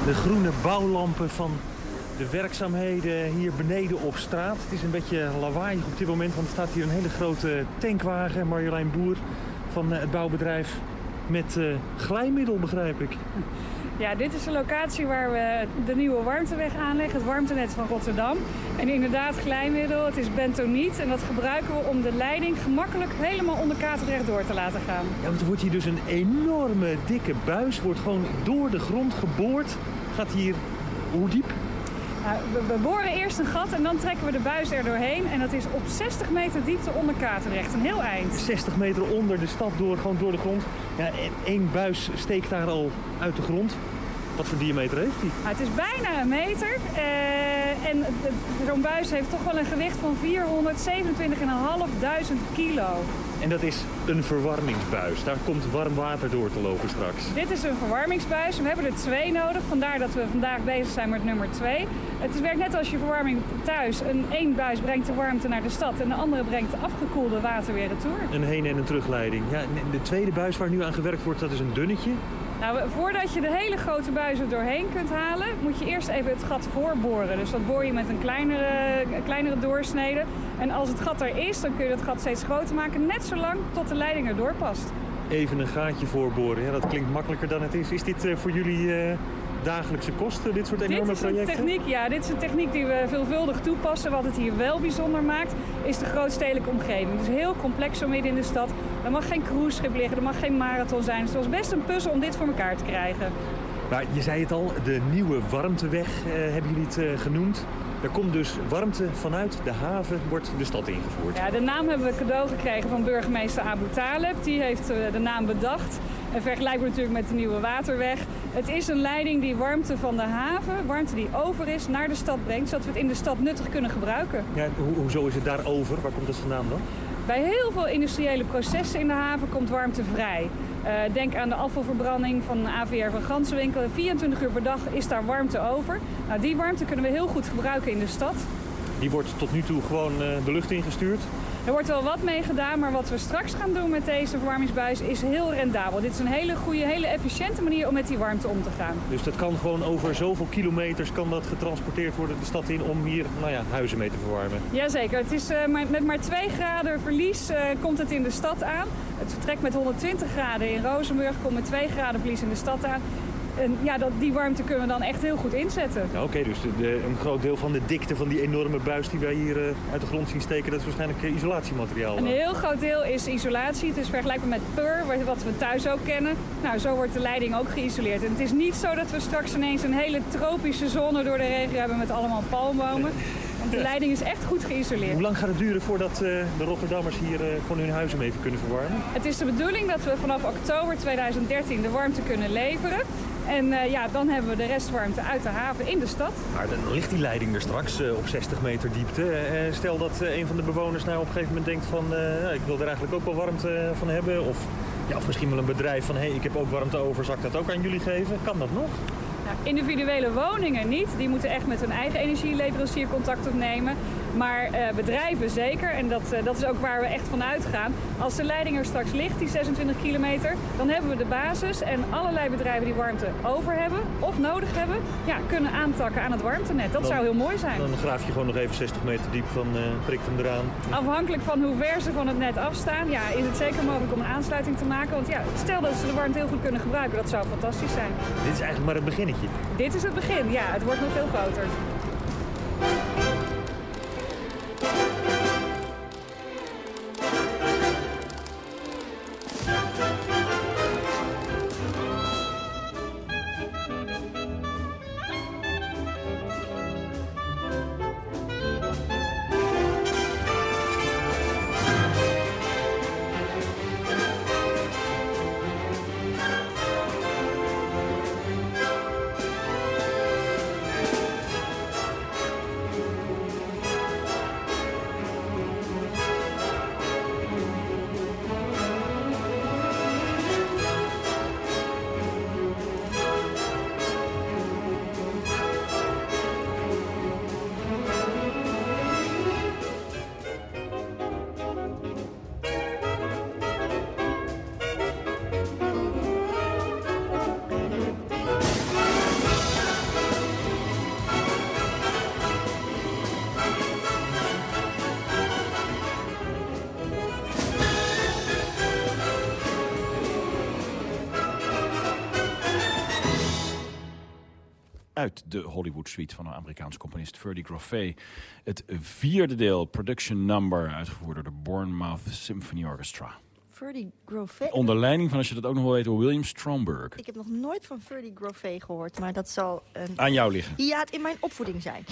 De groene bouwlampen van de werkzaamheden hier beneden op straat. Het is een beetje lawaaiig op dit moment, want er staat hier een hele grote tankwagen. Marjolein Boer van het bouwbedrijf met uh, glijmiddel, begrijp ik. Ja, dit is de locatie waar we de nieuwe warmteweg aanleggen, het warmtenet van Rotterdam. En inderdaad glijmiddel, het is bentoniet en dat gebruiken we om de leiding gemakkelijk helemaal onder Katendrecht door te laten gaan. Ja, want er wordt hier dus een enorme dikke buis, wordt gewoon door de grond geboord. Gaat hier, hoe diep? Nou, we, we, boren eerst een gat en dan trekken we de buis er doorheen. En dat is op 60 meter diepte onder Katendrecht, een heel eind. 60 meter onder de stad door, gewoon door de grond. Ja, één buis steekt daar al uit de grond. Wat voor diameter heeft die? Nou, het is bijna een meter. Uh, en zo'n buis heeft toch wel een gewicht van 427.500 kilo. En dat is een verwarmingsbuis. Daar komt warm water door te lopen straks. Dit is een verwarmingsbuis. We hebben er twee nodig. Vandaar dat we vandaag bezig zijn met nummer twee. Het werkt net als je verwarming thuis. Een één buis brengt de warmte naar de stad en de andere brengt de afgekoelde water weer retour. Een heen- en een terugleiding. Ja, de tweede buis waar nu aan gewerkt wordt, dat is een dunnetje. Nou, voordat je de hele grote buis er doorheen kunt halen, moet je eerst even het gat voorboren. Dus dat boor je met een kleinere, kleinere doorsnede. En als het gat er is, dan kun je het gat steeds groter maken, net zolang tot de leiding erdoor past. Even een gaatje voorboren, ja, dat klinkt makkelijker dan het is. Is dit uh, voor jullie uh, dagelijkse kosten, dit soort enorme dit is projecten? Een techniek, ja, dit is een techniek die we veelvuldig toepassen. Wat het hier wel bijzonder maakt, is de grootstedelijke omgeving. Dus heel complex zo midden in de stad. Er mag geen cruiseschip liggen, er mag geen marathon zijn. Dus het was best een puzzel om dit voor elkaar te krijgen. Maar je zei het al, de nieuwe warmteweg uh, hebben jullie het uh, genoemd. Er komt dus warmte vanuit de haven, wordt de stad ingevoerd. Ja, de naam hebben we cadeau gekregen van burgemeester Abu Taleb. Die heeft uh, de naam bedacht. En vergelijkbaar natuurlijk met de nieuwe waterweg. Het is een leiding die warmte van de haven, warmte die over is, naar de stad brengt. Zodat we het in de stad nuttig kunnen gebruiken. Ja, ho hoezo is het daar over? Waar komt dat vandaan dan? Bij heel veel industriële processen in de haven komt warmte vrij. Uh, denk aan de afvalverbranding van AVR van Gansenwinkel. 24 uur per dag is daar warmte over. Nou, die warmte kunnen we heel goed gebruiken in de stad. Die wordt tot nu toe gewoon uh, de lucht ingestuurd? Er wordt wel wat mee gedaan, maar wat we straks gaan doen met deze verwarmingsbuis is heel rendabel. Dit is een hele goede, hele efficiënte manier om met die warmte om te gaan. Dus dat kan gewoon over zoveel kilometers kan dat getransporteerd worden de stad in om hier nou ja, huizen mee te verwarmen? Jazeker. Het is, uh, maar, met maar 2 graden verlies uh, komt het in de stad aan. Het vertrekt met 120 graden in Rozenburg, komt met 2 graden verlies in de stad aan. En ja, dat, die warmte kunnen we dan echt heel goed inzetten. Ja, Oké, okay, dus de, de, een groot deel van de dikte van die enorme buis die wij hier uh, uit de grond zien steken, dat is waarschijnlijk uh, isolatiemateriaal. Een heel groot deel is isolatie. Het is vergelijkbaar met PUR, wat we thuis ook kennen. Nou, zo wordt de leiding ook geïsoleerd. En het is niet zo dat we straks ineens een hele tropische zone door de regio hebben met allemaal palmbomen. Want de leiding is echt goed geïsoleerd. Hoe lang gaat het duren voordat uh, de Rotterdammers hier uh, gewoon hun huizen mee kunnen verwarmen? Het is de bedoeling dat we vanaf oktober 2013 de warmte kunnen leveren. En uh, ja, dan hebben we de restwarmte uit de haven in de stad. Maar dan ligt die leiding er straks uh, op 60 meter diepte. Uh, stel dat een van de bewoners nou op een gegeven moment denkt van... ik wil er eigenlijk ook wel warmte van hebben. Of Ja, of misschien wel een bedrijf van, hé, hey, ik heb ook warmte over, zal ik dat ook aan jullie geven? Kan dat nog? Nou, individuele woningen niet. Die moeten echt met hun eigen energieleverancier contact opnemen. Maar uh, bedrijven zeker. En dat, uh, dat is ook waar we echt van uitgaan. Als de leiding er straks ligt, die 26 kilometer, dan hebben we de basis. En allerlei bedrijven die warmte over hebben of nodig hebben, ja, kunnen aantakken aan het warmtenet. Dat dan, zou heel mooi zijn. Dan graaf je gewoon nog even 60 meter diep van uh, prik van eraan. Afhankelijk van hoe ver ze van het net afstaan, ja, is het zeker mogelijk om een aansluiting te maken. Want ja, stel dat ze de warmte heel goed kunnen gebruiken, dat zou fantastisch zijn. Dit is eigenlijk maar het beginnetje. Dit is het begin, ja. Het wordt nog veel groter. De Hollywood Suite van een Amerikaanse componist Ferdy Groffé. Het vierde deel, Production Number, uitgevoerd door de Bournemouth Symphony Orchestra. Ferdy Groffé. Onder leiding van, als je dat ook nog wel weet, William Stromberg. Ik heb nog nooit van Ferdy Groffé gehoord, maar dat zal... Een... Aan jou liggen. Ja, het in mijn opvoeding zijn.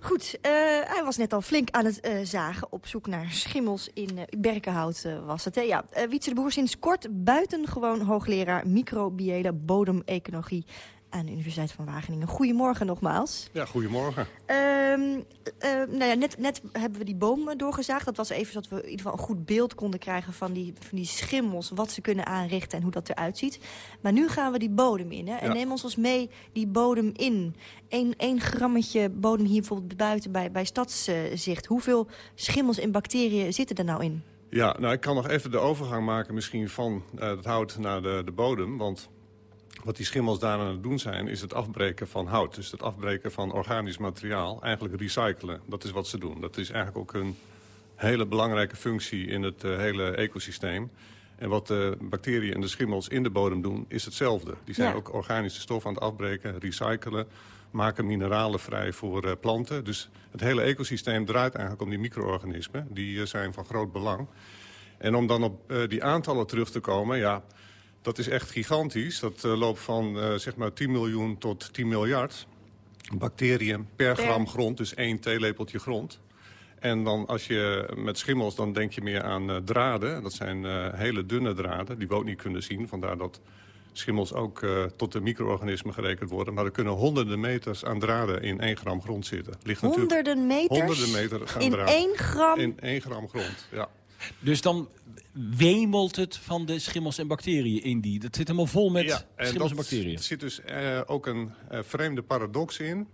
Goed, uh, hij was net al flink aan het uh, zagen op zoek naar schimmels in uh, Berkenhout was het. Hè? Ja, Wietse de Boer sinds kort buitengewoon hoogleraar microbiële bodemecologie aan de Universiteit van Wageningen. Goedemorgen nogmaals. Ja, goedemorgen. Uh, uh, nou ja, net, net hebben we die boom doorgezaagd. Dat was even zodat we in ieder geval een goed beeld konden krijgen van die, van die schimmels. Wat ze kunnen aanrichten en hoe dat eruit ziet. Maar nu gaan we die bodem in. Hè? En neem ons eens mee die bodem in. Eén, één grammetje bodem hier bijvoorbeeld buiten bij, bij stadszicht. Hoeveel schimmels en bacteriën zitten er nou in? Ja, nou ik kan nog even de overgang maken misschien van uh, het hout naar de, de bodem. Want wat die schimmels daar aan het doen zijn, is het afbreken van hout. Dus het afbreken van organisch materiaal, eigenlijk recyclen. Dat is wat ze doen. Dat is eigenlijk ook een hele belangrijke functie in het uh, hele ecosysteem. En wat de bacteriën en de schimmels in de bodem doen, is hetzelfde. Die zijn ja. ook organische stoffen aan het afbreken, recyclen... maken mineralen vrij voor uh, planten. Dus het hele ecosysteem draait eigenlijk om die micro-organismen. Die uh, zijn van groot belang. En om dan op die aantallen terug te komen... ja, dat is echt gigantisch. Dat uh, loopt van uh, zeg maar 10 miljoen tot 10 miljard bacteriën per gram grond. Dus één theelepeltje grond. En dan als je met schimmels, dan denk je meer aan uh, draden. Dat zijn hele dunne draden die we ook niet kunnen zien. Vandaar dat schimmels ook tot de micro-organismen gerekend worden. Maar er kunnen honderden meters aan draden in één gram grond zitten. Ligt honderden meters? Honderden meters aan in draden. één gram? In één gram grond, ja. Dus dan wemelt het van de schimmels en bacteriën in die. Dat zit helemaal vol met ja, en schimmels en bacteriën. Er zit dus uh, ook een uh, vreemde paradox in.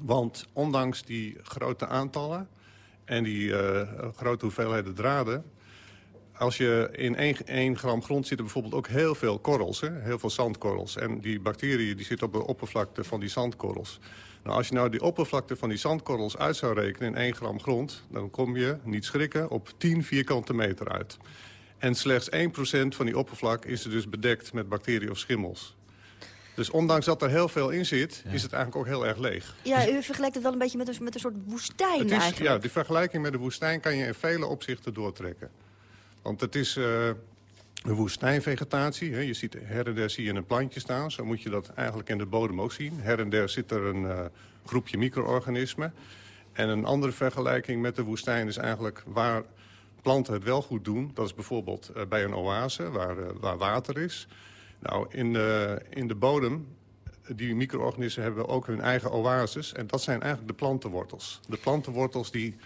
Want ondanks die grote aantallen en die uh, grote hoeveelheden draden... als je in 1, 1 gram grond zitten bijvoorbeeld ook heel veel korrels, hè? heel veel zandkorrels. En die bacteriën die zitten op de oppervlakte van die zandkorrels. Nou, als je nou die oppervlakte van die zandkorrels uit zou rekenen in 1 gram grond... dan kom je, niet schrikken, op 10 vierkante meter uit. En slechts 1% van die oppervlak is er dus bedekt met bacteriën of schimmels. Dus ondanks dat er heel veel in zit, ja. is het eigenlijk ook heel erg leeg. Ja, u vergelijkt het wel een beetje met een, met een soort woestijn het is, eigenlijk. Ja, die vergelijking met de woestijn kan je in vele opzichten doortrekken. Want het is uh, een woestijnvegetatie. Je ziet her en der zie je een plantje staan. Zo moet je dat eigenlijk in de bodem ook zien. Her en der zit er een uh, groepje micro-organismen. En een andere vergelijking met de woestijn is eigenlijk waar planten het wel goed doen. Dat is bijvoorbeeld uh, bij een oase waar, uh, waar water is. Nou, in de, in de bodem, die micro-organismen hebben ook hun eigen oases. En dat zijn eigenlijk de plantenwortels. De plantenwortels die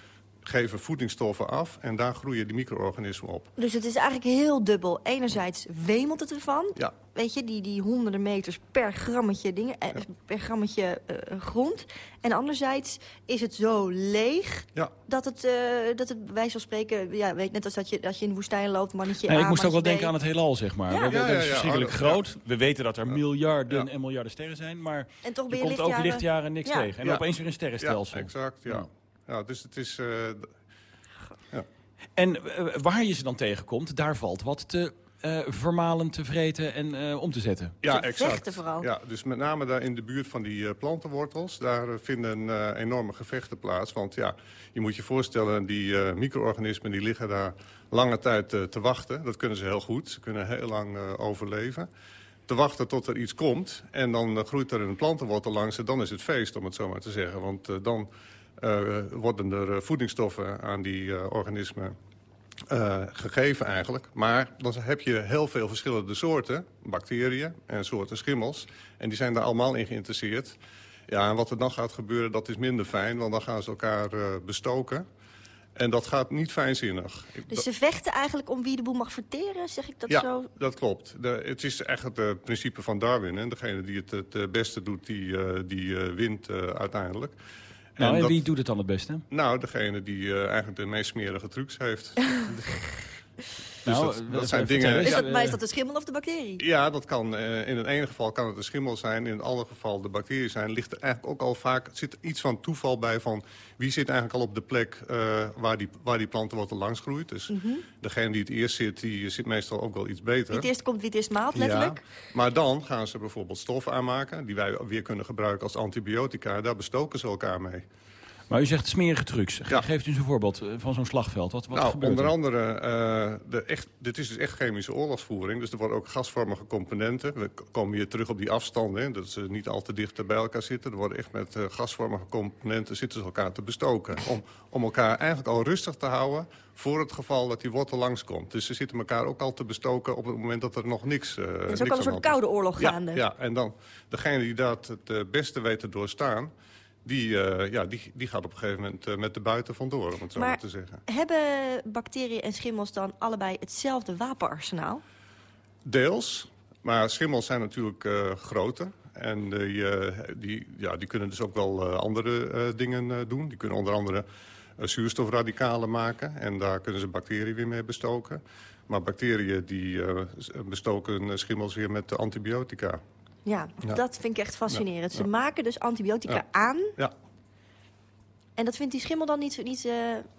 geven voedingsstoffen af en daar groeien die micro-organismen op. Dus het is eigenlijk heel dubbel. Enerzijds wemelt het ervan. Ja. Weet je, die, die honderden meters per grammetje, dingen, eh, per grammetje uh, grond. En anderzijds is het zo leeg ja. dat, het, uh, dat het, wij van spreken... Ja, weet, net als dat je, dat je in de woestijn loopt, mannetje nee, A, Ik moest ook wel B. denken aan het heelal, zeg maar. Ja. Dat, Ja, dat ja, is ja. verschrikkelijk Oh, groot. We weten dat er miljarden en miljarden sterren zijn, maar En toch je ben je komt ook lichtjaren- lichtjaren niks Ja. tegen. En Ja. opeens weer een sterrenstelsel. Ja, exact, ja. Ja. dus het is... eh, ja. En eh, waar je ze dan tegenkomt, daar valt wat te eh, vermalen, te vreten en eh, om te zetten. Ja, exact. vooral. Ja, dus met name daar in de buurt van die eh, plantenwortels... daar vinden eh, enorme gevechten plaats. Want ja, je moet je voorstellen, die eh, micro-organismen... die liggen daar lange tijd eh, te wachten. Dat kunnen ze heel goed. Ze kunnen heel lang eh, overleven. Te wachten tot er iets komt. En dan groeit er een plantenwortel langs. En dan is het feest, om het zo maar te zeggen. Want dan worden er eh, voedingsstoffen aan die eh, organismen eh, gegeven eigenlijk. Maar dan heb je heel veel verschillende soorten, bacteriën en soorten schimmels. En die zijn daar allemaal in geïnteresseerd. Ja, en wat er dan gaat gebeuren, dat is minder fijn, want dan gaan ze elkaar eh, bestoken. En dat gaat niet fijnzinnig. Dus ze vechten eigenlijk om wie de boel mag verteren, zeg ik dat ja, zo? dat klopt. De, het is echt het eh, principe van Darwin. En degene die het het eh, beste doet, die, eh, die eh, wint eh, uiteindelijk. Nou, en dat- wie doet het dan het beste? Nou, degene die eh, eigenlijk de meest smerige trucs heeft. (laughs) Dus Nou, dat, eh, zijn dingen... Is dat, maar is dat de schimmel of de bacterie? Ja, dat kan. eh, in het ene geval kan het een schimmel zijn. In het andere geval de bacterie zijn. Ligt er eigenlijk ook al vaak zit iets van toeval bij van... wie zit eigenlijk al op de plek eh, waar, die, waar die plantenwortel langs groeit. Dus Mhm. degene die het eerst zit, die zit meestal ook wel iets beter. Wie het eerst komt, wie het eerst maalt, letterlijk. Ja, maar dan gaan ze bijvoorbeeld stoffen aanmaken... die wij weer kunnen gebruiken als antibiotica. Daar bestoken ze elkaar mee. Maar u zegt smerige trucs. Ge- Ja. Geeft u eens een voorbeeld eh, van zo'n slagveld. Wat, wat nou, gebeurt onder er? andere, eh, de echt, dit is dus echt chemische oorlogsvoering. Dus er worden ook gasvormige componenten. We komen hier terug op die afstanden. Hè, dat ze niet al te dicht bij elkaar zitten. Er worden echt met eh, gasvormige componenten zitten ze elkaar te bestoken. Om, om elkaar eigenlijk al rustig te houden voor het geval dat die wortel langskomt. Dus ze zitten elkaar ook al te bestoken op het moment dat er nog niks uh, Er is ook al een soort koude oorlog ja, gaande. Ja, en dan degene die dat het beste weet te doorstaan... Die, eh, ja, die, die gaat op een gegeven moment eh, met de buiten vandoor, om het zo maar, Maar- te zeggen. Hebben bacteriën en schimmels dan allebei hetzelfde wapenarsenaal? Deels, maar schimmels zijn natuurlijk eh, groter. En die, die, ja, die kunnen dus ook wel andere dingen doen. Die kunnen onder andere zuurstofradicalen maken. En daar kunnen ze bacteriën weer mee bestoken. Maar bacteriën die bestoken schimmels weer met antibiotica. Ja, Ja. dat vind ik echt fascinerend. Ze maken dus antibiotica aan. Ja. En dat vindt die schimmel dan niet... niet eh,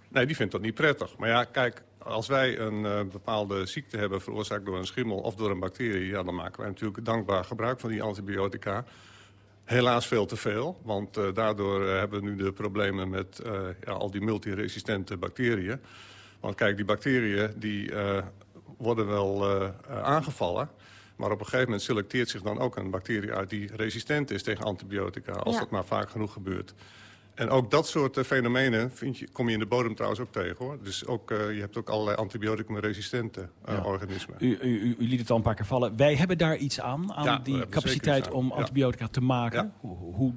Nee, die vindt dat niet prettig. Maar ja, kijk, als wij een eh, bepaalde ziekte hebben veroorzaakt door een schimmel of door een bacterie... Ja, dan maken wij natuurlijk dankbaar gebruik van die antibiotica. Helaas veel te veel, want eh, daardoor hebben we nu de problemen met ja, al die multiresistente bacteriën. Want kijk, die bacteriën die, worden wel aangevallen... Maar op een gegeven moment selecteert zich dan ook een bacterie uit... die resistent is tegen antibiotica, als Ja. dat maar vaak genoeg gebeurt. En ook dat soort eh, fenomenen vind je, kom je in de bodem trouwens ook tegen. hoor. Dus ook, eh, je hebt ook allerlei antibioticum-resistente eh, Ja. organismen. U, u, u, u liet het al een paar keer vallen. Wij hebben daar iets aan, aan Ja, die capaciteit om antibiotica te maken. Hoe,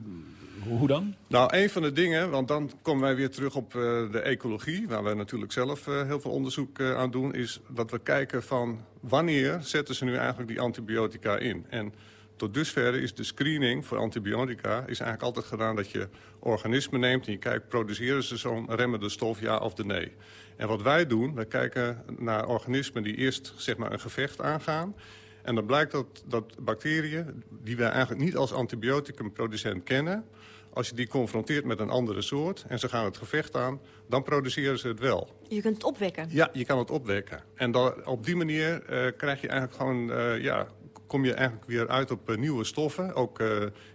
hoe, dan? Nou, een van de dingen, want dan komen wij weer terug op eh, de ecologie... waar we natuurlijk zelf eh, heel veel onderzoek eh, aan doen... is dat we kijken van wanneer zetten ze nu eigenlijk die antibiotica in. En tot dusver is de screening voor antibiotica... is eigenlijk altijd gedaan dat je organismen neemt... en je kijkt, produceren ze zo'n remmende stof, ja of de nee. En wat wij doen, we kijken naar organismen die eerst zeg maar, een gevecht aangaan... En dan blijkt dat, dat bacteriën, die wij eigenlijk niet als antibioticumproducent kennen... als je die confronteert met een andere soort en ze gaan het gevecht aan... dan produceren ze het wel. je kunt het opwekken. Ja, je kan het opwekken. En dan, op die manier eh, krijg je eigenlijk gewoon... eh, ja, kom je eigenlijk weer uit op eh, nieuwe stoffen. Ook eh,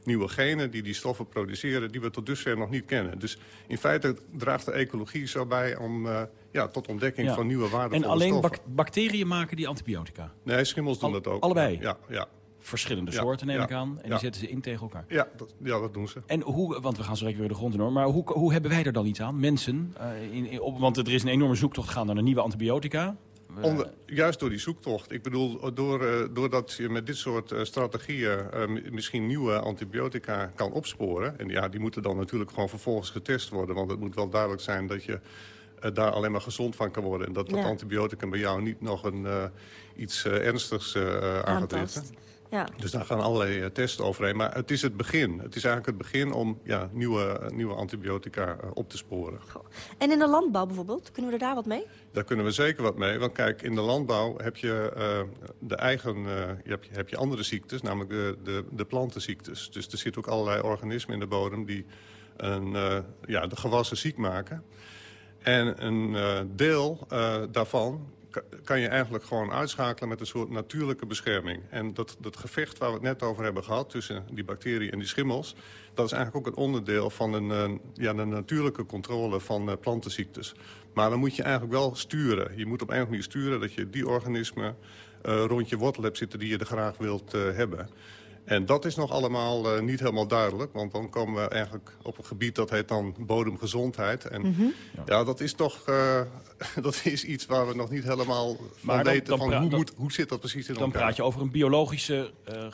nieuwe genen die die stoffen produceren... die we tot dusver nog niet kennen. Dus in feite draagt de ecologie zo bij... om eh, ja, tot ontdekking Ja. van nieuwe waardevolle En alleen stoffen. bac- bacteriën maken die antibiotica? Nee, schimmels doen Al- dat ook. allebei? Ja, ja. Verschillende Ja, soorten neem ja, ik aan. En ja. die zetten ze in tegen elkaar. Ja, dat, ja, dat doen ze. En hoe, want we gaan zo direct weer de grond in hoor. Maar hoe, hoe hebben wij er dan iets aan? Mensen, eh, in, in- op, want er is een enorme zoektocht gaan naar een nieuwe antibiotica. Onder, juist door die zoektocht. Ik bedoel, door, eh, doordat je met dit soort eh, strategieën... eh, mi- misschien nieuwe antibiotica kan opsporen. En ja, die moeten dan natuurlijk gewoon vervolgens getest worden. Want het moet wel duidelijk zijn dat je daar alleen maar gezond van kan worden. En dat dat antibioticum bij jou niet nog een, iets ernstigs aan gaat richten. Ja. Dus daar gaan allerlei uh, tests overheen. Maar het is het begin. Het is eigenlijk het begin om ja, nieuwe, nieuwe antibiotica uh, op te sporen. Goh. En in de landbouw bijvoorbeeld, kunnen we er daar wat mee? Daar kunnen we zeker wat mee. Want kijk, in de landbouw heb je, uh, de eigen, je heb, heb je andere ziektes, namelijk de, de, de plantenziektes. Dus er zitten ook allerlei organismen in de bodem die een, ja, de gewassen ziek maken. En een deel daarvan kan je eigenlijk gewoon uitschakelen met een soort natuurlijke bescherming. En dat, dat gevecht waar we het net over hebben gehad tussen die bacteriën en die schimmels... dat is eigenlijk ook een onderdeel van een, ja, de natuurlijke controle van uh, plantenziektes. Maar dan moet je eigenlijk wel sturen. Je moet op een of andere manier sturen dat je die organismen uh, rond je wortel hebt zitten die je er graag wilt hebben. En dat is nog allemaal uh, niet helemaal duidelijk. Want dan komen we eigenlijk op een gebied dat heet dan bodemgezondheid. En mm -hmm. ja, dat is toch uh, (laughs) dat is iets waar we nog niet helemaal van dan, weten. Dan van hoe, moet, hoe zit dat precies in dan elkaar? Dan praat je over een biologische uh.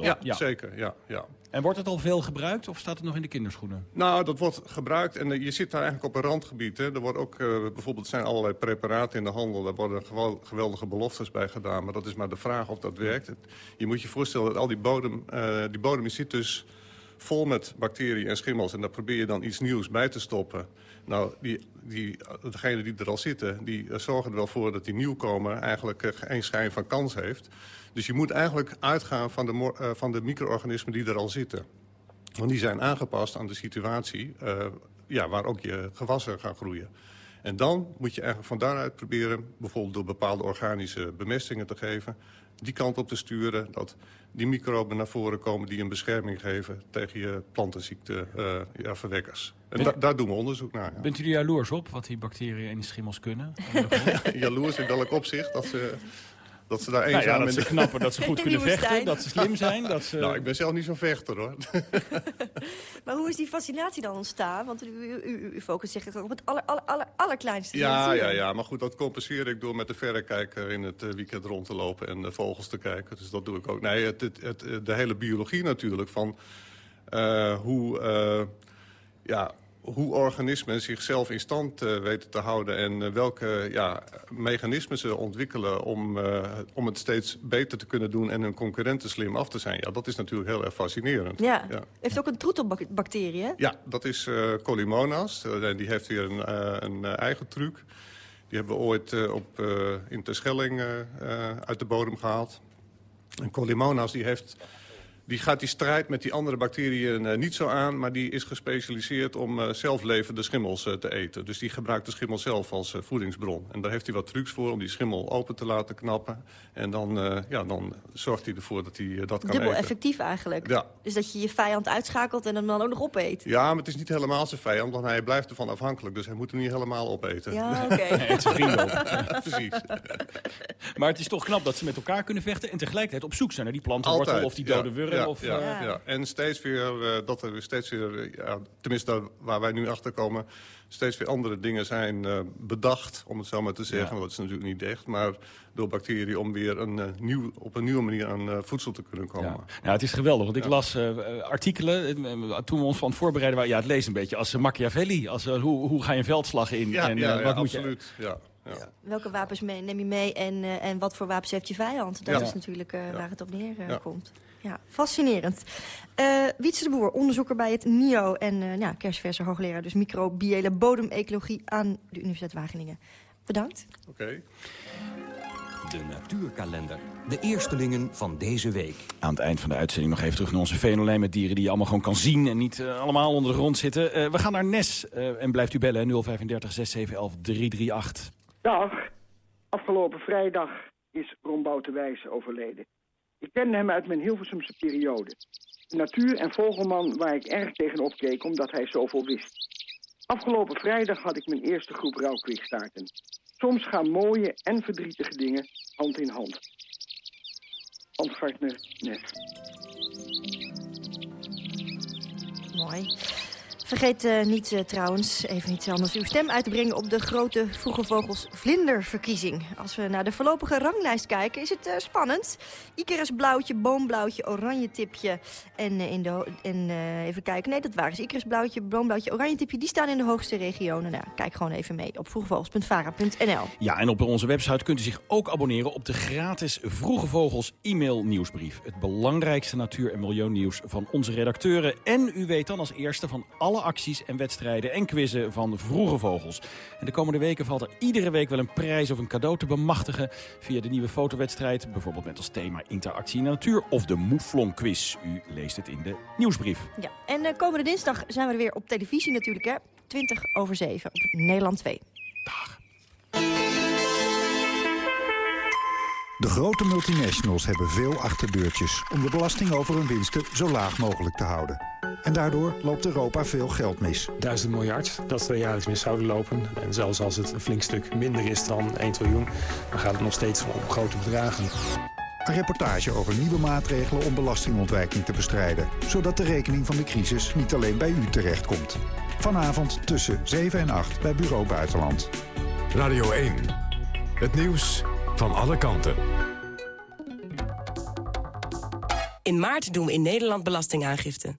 Ja, ja, zeker. Ja, ja. En wordt het al veel gebruikt of staat het nog in de kinderschoenen? Nou, dat wordt gebruikt en je zit daar eigenlijk op een randgebied. Hè. Er wordt ook, bijvoorbeeld zijn allerlei preparaten in de handel. Daar worden geweldige beloftes bij gedaan. Maar dat is maar de vraag of dat werkt. Je moet je voorstellen dat al die bodem, uh, die bodem zit dus vol met bacteriën en schimmels. En daar probeer je dan iets nieuws bij te stoppen. Nou, die, die, degenen die er al zitten, die zorgen er wel voor dat die nieuwkomer eigenlijk uh, geen schijn van kans heeft. Dus je moet eigenlijk uitgaan van de, uh, van de micro-organismen die er al zitten. Want die zijn aangepast aan de situatie ja, waar ook je gewassen gaan groeien. En dan moet je eigenlijk van daaruit proberen... bijvoorbeeld door bepaalde organische bemestingen te geven... die kant op te sturen dat die microben naar voren komen... die een bescherming geven tegen je plantenziekte uh, ja. En da daar doen we onderzoek naar. Ja. Bent u er jaloers op wat die bacteriën en die schimmels kunnen? (laughs) jaloers in welk opzicht? Dat ze dat ze daar eenzaam... Nou ja, dat ze knappen, dat ze (laughs) goed kunnen vechten, dat ze slim zijn. Dat ze... Nou, ik ben zelf niet zo'n vechter, hoor. (laughs) maar hoe is die fascinatie dan ontstaan? Want u, u, u, u focust zich op het aller, aller, aller, allerkleinste ja, ja, ja, maar goed, dat compenseer ik door met de verrekijker in het weekend rond te lopen en de vogels te kijken. Dus dat doe ik ook. Nee, het, het, het, de hele biologie natuurlijk van uh, hoe... Uh, ja, hoe organismen zichzelf in stand uh, weten te houden... en uh, welke ja, mechanismen ze ontwikkelen om, uh, om het steeds beter te kunnen doen... en hun concurrenten slim af te zijn. Ja, dat is natuurlijk heel erg fascinerend. Ja. ja. Heeft ook een troetelbacterie, hè? Ja, dat is Collimonas. die heeft weer een, een eigen truc. Die hebben we ooit op, in Terschelling uit de bodem gehaald. En Collimonas die heeft die gaat die strijd met die andere bacteriën uh, niet zo aan... maar die is gespecialiseerd om uh, zelflevende schimmels uh, te eten. Dus die gebruikt de schimmel zelf als voedingsbron. En daar heeft hij wat trucs voor om die schimmel open te laten knappen. En dan, ja, dan zorgt hij ervoor dat hij dat kan Dubbel eten. Dubbel effectief eigenlijk. Ja. Dus dat je je vijand uitschakelt en hem dan ook nog opeet. Ja, maar het is niet helemaal zijn vijand, want hij blijft ervan afhankelijk. Dus hij moet hem niet helemaal opeten. Ja, (laughs) oké. Okay. nee, het is vriend. (laughs) Precies. maar het is toch knap dat ze met elkaar kunnen vechten... en tegelijkertijd op zoek zijn naar die plantenwortel of die dode ja. wurm. Ja, of, ja, ja. ja, en steeds weer, uh, dat er steeds weer, ja, tenminste waar wij nu achter komen... steeds weer andere dingen zijn uh, bedacht, om het zo maar te zeggen. Want dat is natuurlijk niet echt, maar door bacteriën... om weer een, uh, nieuw, op een nieuwe manier aan voedsel te kunnen komen. Ja, nou, het is geweldig, want ik las artikelen toen we ons van het voorbereiden waren... ja, het leest een beetje als Machiavelli. Als, hoe, hoe ga je een veldslag in? Ja, en, ja, wat moet absoluut. Je... Ja. Ja. Welke wapens neem je mee en, uh, en wat voor wapens heeft je vijand? Dat ja. is natuurlijk uh, ja. waar het op neerkomt. Uh, ja. fascinerend. Wietse de Boer, onderzoeker bij het NIO en ja, kerstverse hoogleraar... dus microbiële bodemecologie aan de Universiteit Wageningen. Bedankt. Oké. Okay. De natuurkalender. De eerstelingen van deze week. Aan het eind van de uitzending nog even terug naar onze venolijn met dieren die je allemaal gewoon kan zien en niet uh, allemaal onder de grond zitten. Uh, we gaan naar Nes uh, en blijft u bellen 035 6711 338. Dag. Afgelopen vrijdag is Ron Boutenwijs overleden. Ik kende hem uit mijn Hilversumse periode. Natuur- en vogelman waar ik erg tegen opkeek omdat hij zoveel wist. Afgelopen vrijdag had ik mijn eerste groep rouwkwiekstaarten. Soms gaan mooie en verdrietige dingen hand in hand. Antgartner Nes. Mooi. Vergeet uh, niet uh, trouwens, even iets anders, uw stem uit te brengen op de grote Vroege Vogels vlinderverkiezing. Als we naar de voorlopige ranglijst kijken, is het uh, spannend. Icarus blauwtje, boomblauwtje, oranje tipje en, in de, en even kijken. Nee, dat waren ze. Icarus blauwtje, boomblauwtje, oranje tipje, die staan in de hoogste regionen. Nou, kijk gewoon even mee op vroegevogels.vara.nl. Ja, en op onze website kunt u zich ook abonneren op de gratis Vroege Vogels e-mail nieuwsbrief. Het belangrijkste natuur- en milieunieuws van onze redacteuren. En u weet dan als eerste van alle acties en wedstrijden en quizzen van Vroege Vogels. En de komende weken valt er iedere week wel een prijs of een cadeau te bemachtigen... via de nieuwe fotowedstrijd, bijvoorbeeld met als thema interactie in de natuur... of de Mouflon quiz. U leest het in de nieuwsbrief. Ja, en uh, komende dinsdag zijn we er weer op televisie natuurlijk, hè? 20 over 7 op Nederland 2. Dag. De grote multinationals hebben veel achterdeurtjes om de belasting over hun winsten zo laag mogelijk te houden. En daardoor loopt Europa veel geld mis. Duizend miljard dat we jaarlijks mis zouden lopen. En zelfs als het een flink stuk minder is dan 1 triljoen, dan gaat het nog steeds om grote bedragen. Een reportage over nieuwe maatregelen om belastingontwijking te bestrijden. Zodat de rekening van de crisis niet alleen bij u terechtkomt. Vanavond tussen 7 en 8 bij Bureau Buitenland. Radio 1. Het nieuws van alle kanten. In maart doen we in Nederland belastingaangifte.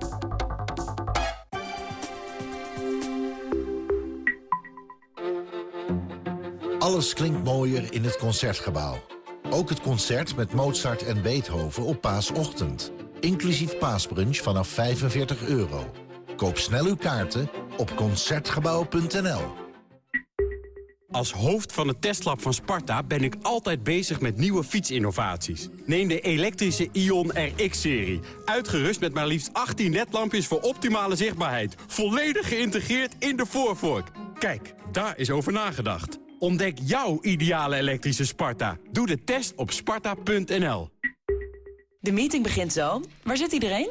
Alles klinkt mooier in het Concertgebouw. Ook het concert met Mozart en Beethoven op paasochtend. Inclusief paasbrunch vanaf 45 euro. Koop snel uw kaarten op Concertgebouw.nl. Als hoofd van het testlab van Sparta ben ik altijd bezig met nieuwe fietsinnovaties. Neem de elektrische Ion RX-serie. Uitgerust met maar liefst 18 ledlampjes voor optimale zichtbaarheid. Volledig geïntegreerd in de voorvork. Kijk, daar is over nagedacht. Ontdek jouw ideale elektrische Sparta. Doe de test op sparta.nl. De meeting begint zo. Waar zit iedereen?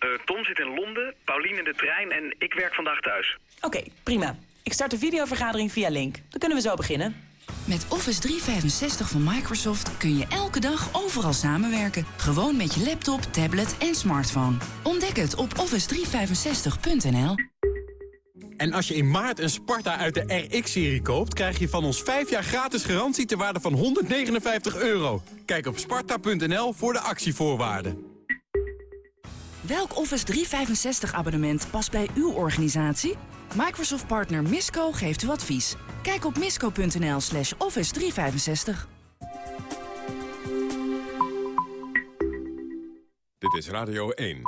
Uh, Tom zit in Londen, Paulien in de trein en ik werk vandaag thuis. Oké, prima. Ik start de videovergadering via Link. Dan kunnen we zo beginnen. Met Office 365 van Microsoft kun je elke dag overal samenwerken. Gewoon met je laptop, tablet en smartphone. Ontdek het op office365.nl. En als je in maart een Sparta uit de RX-serie koopt... krijg je van ons 5 jaar gratis garantie ter waarde van 159 euro. Kijk op sparta.nl voor de actievoorwaarden. Welk Office 365 abonnement past bij uw organisatie? Microsoft partner Misco geeft u advies. Kijk op misco.nl slash office 365. Dit is Radio 1.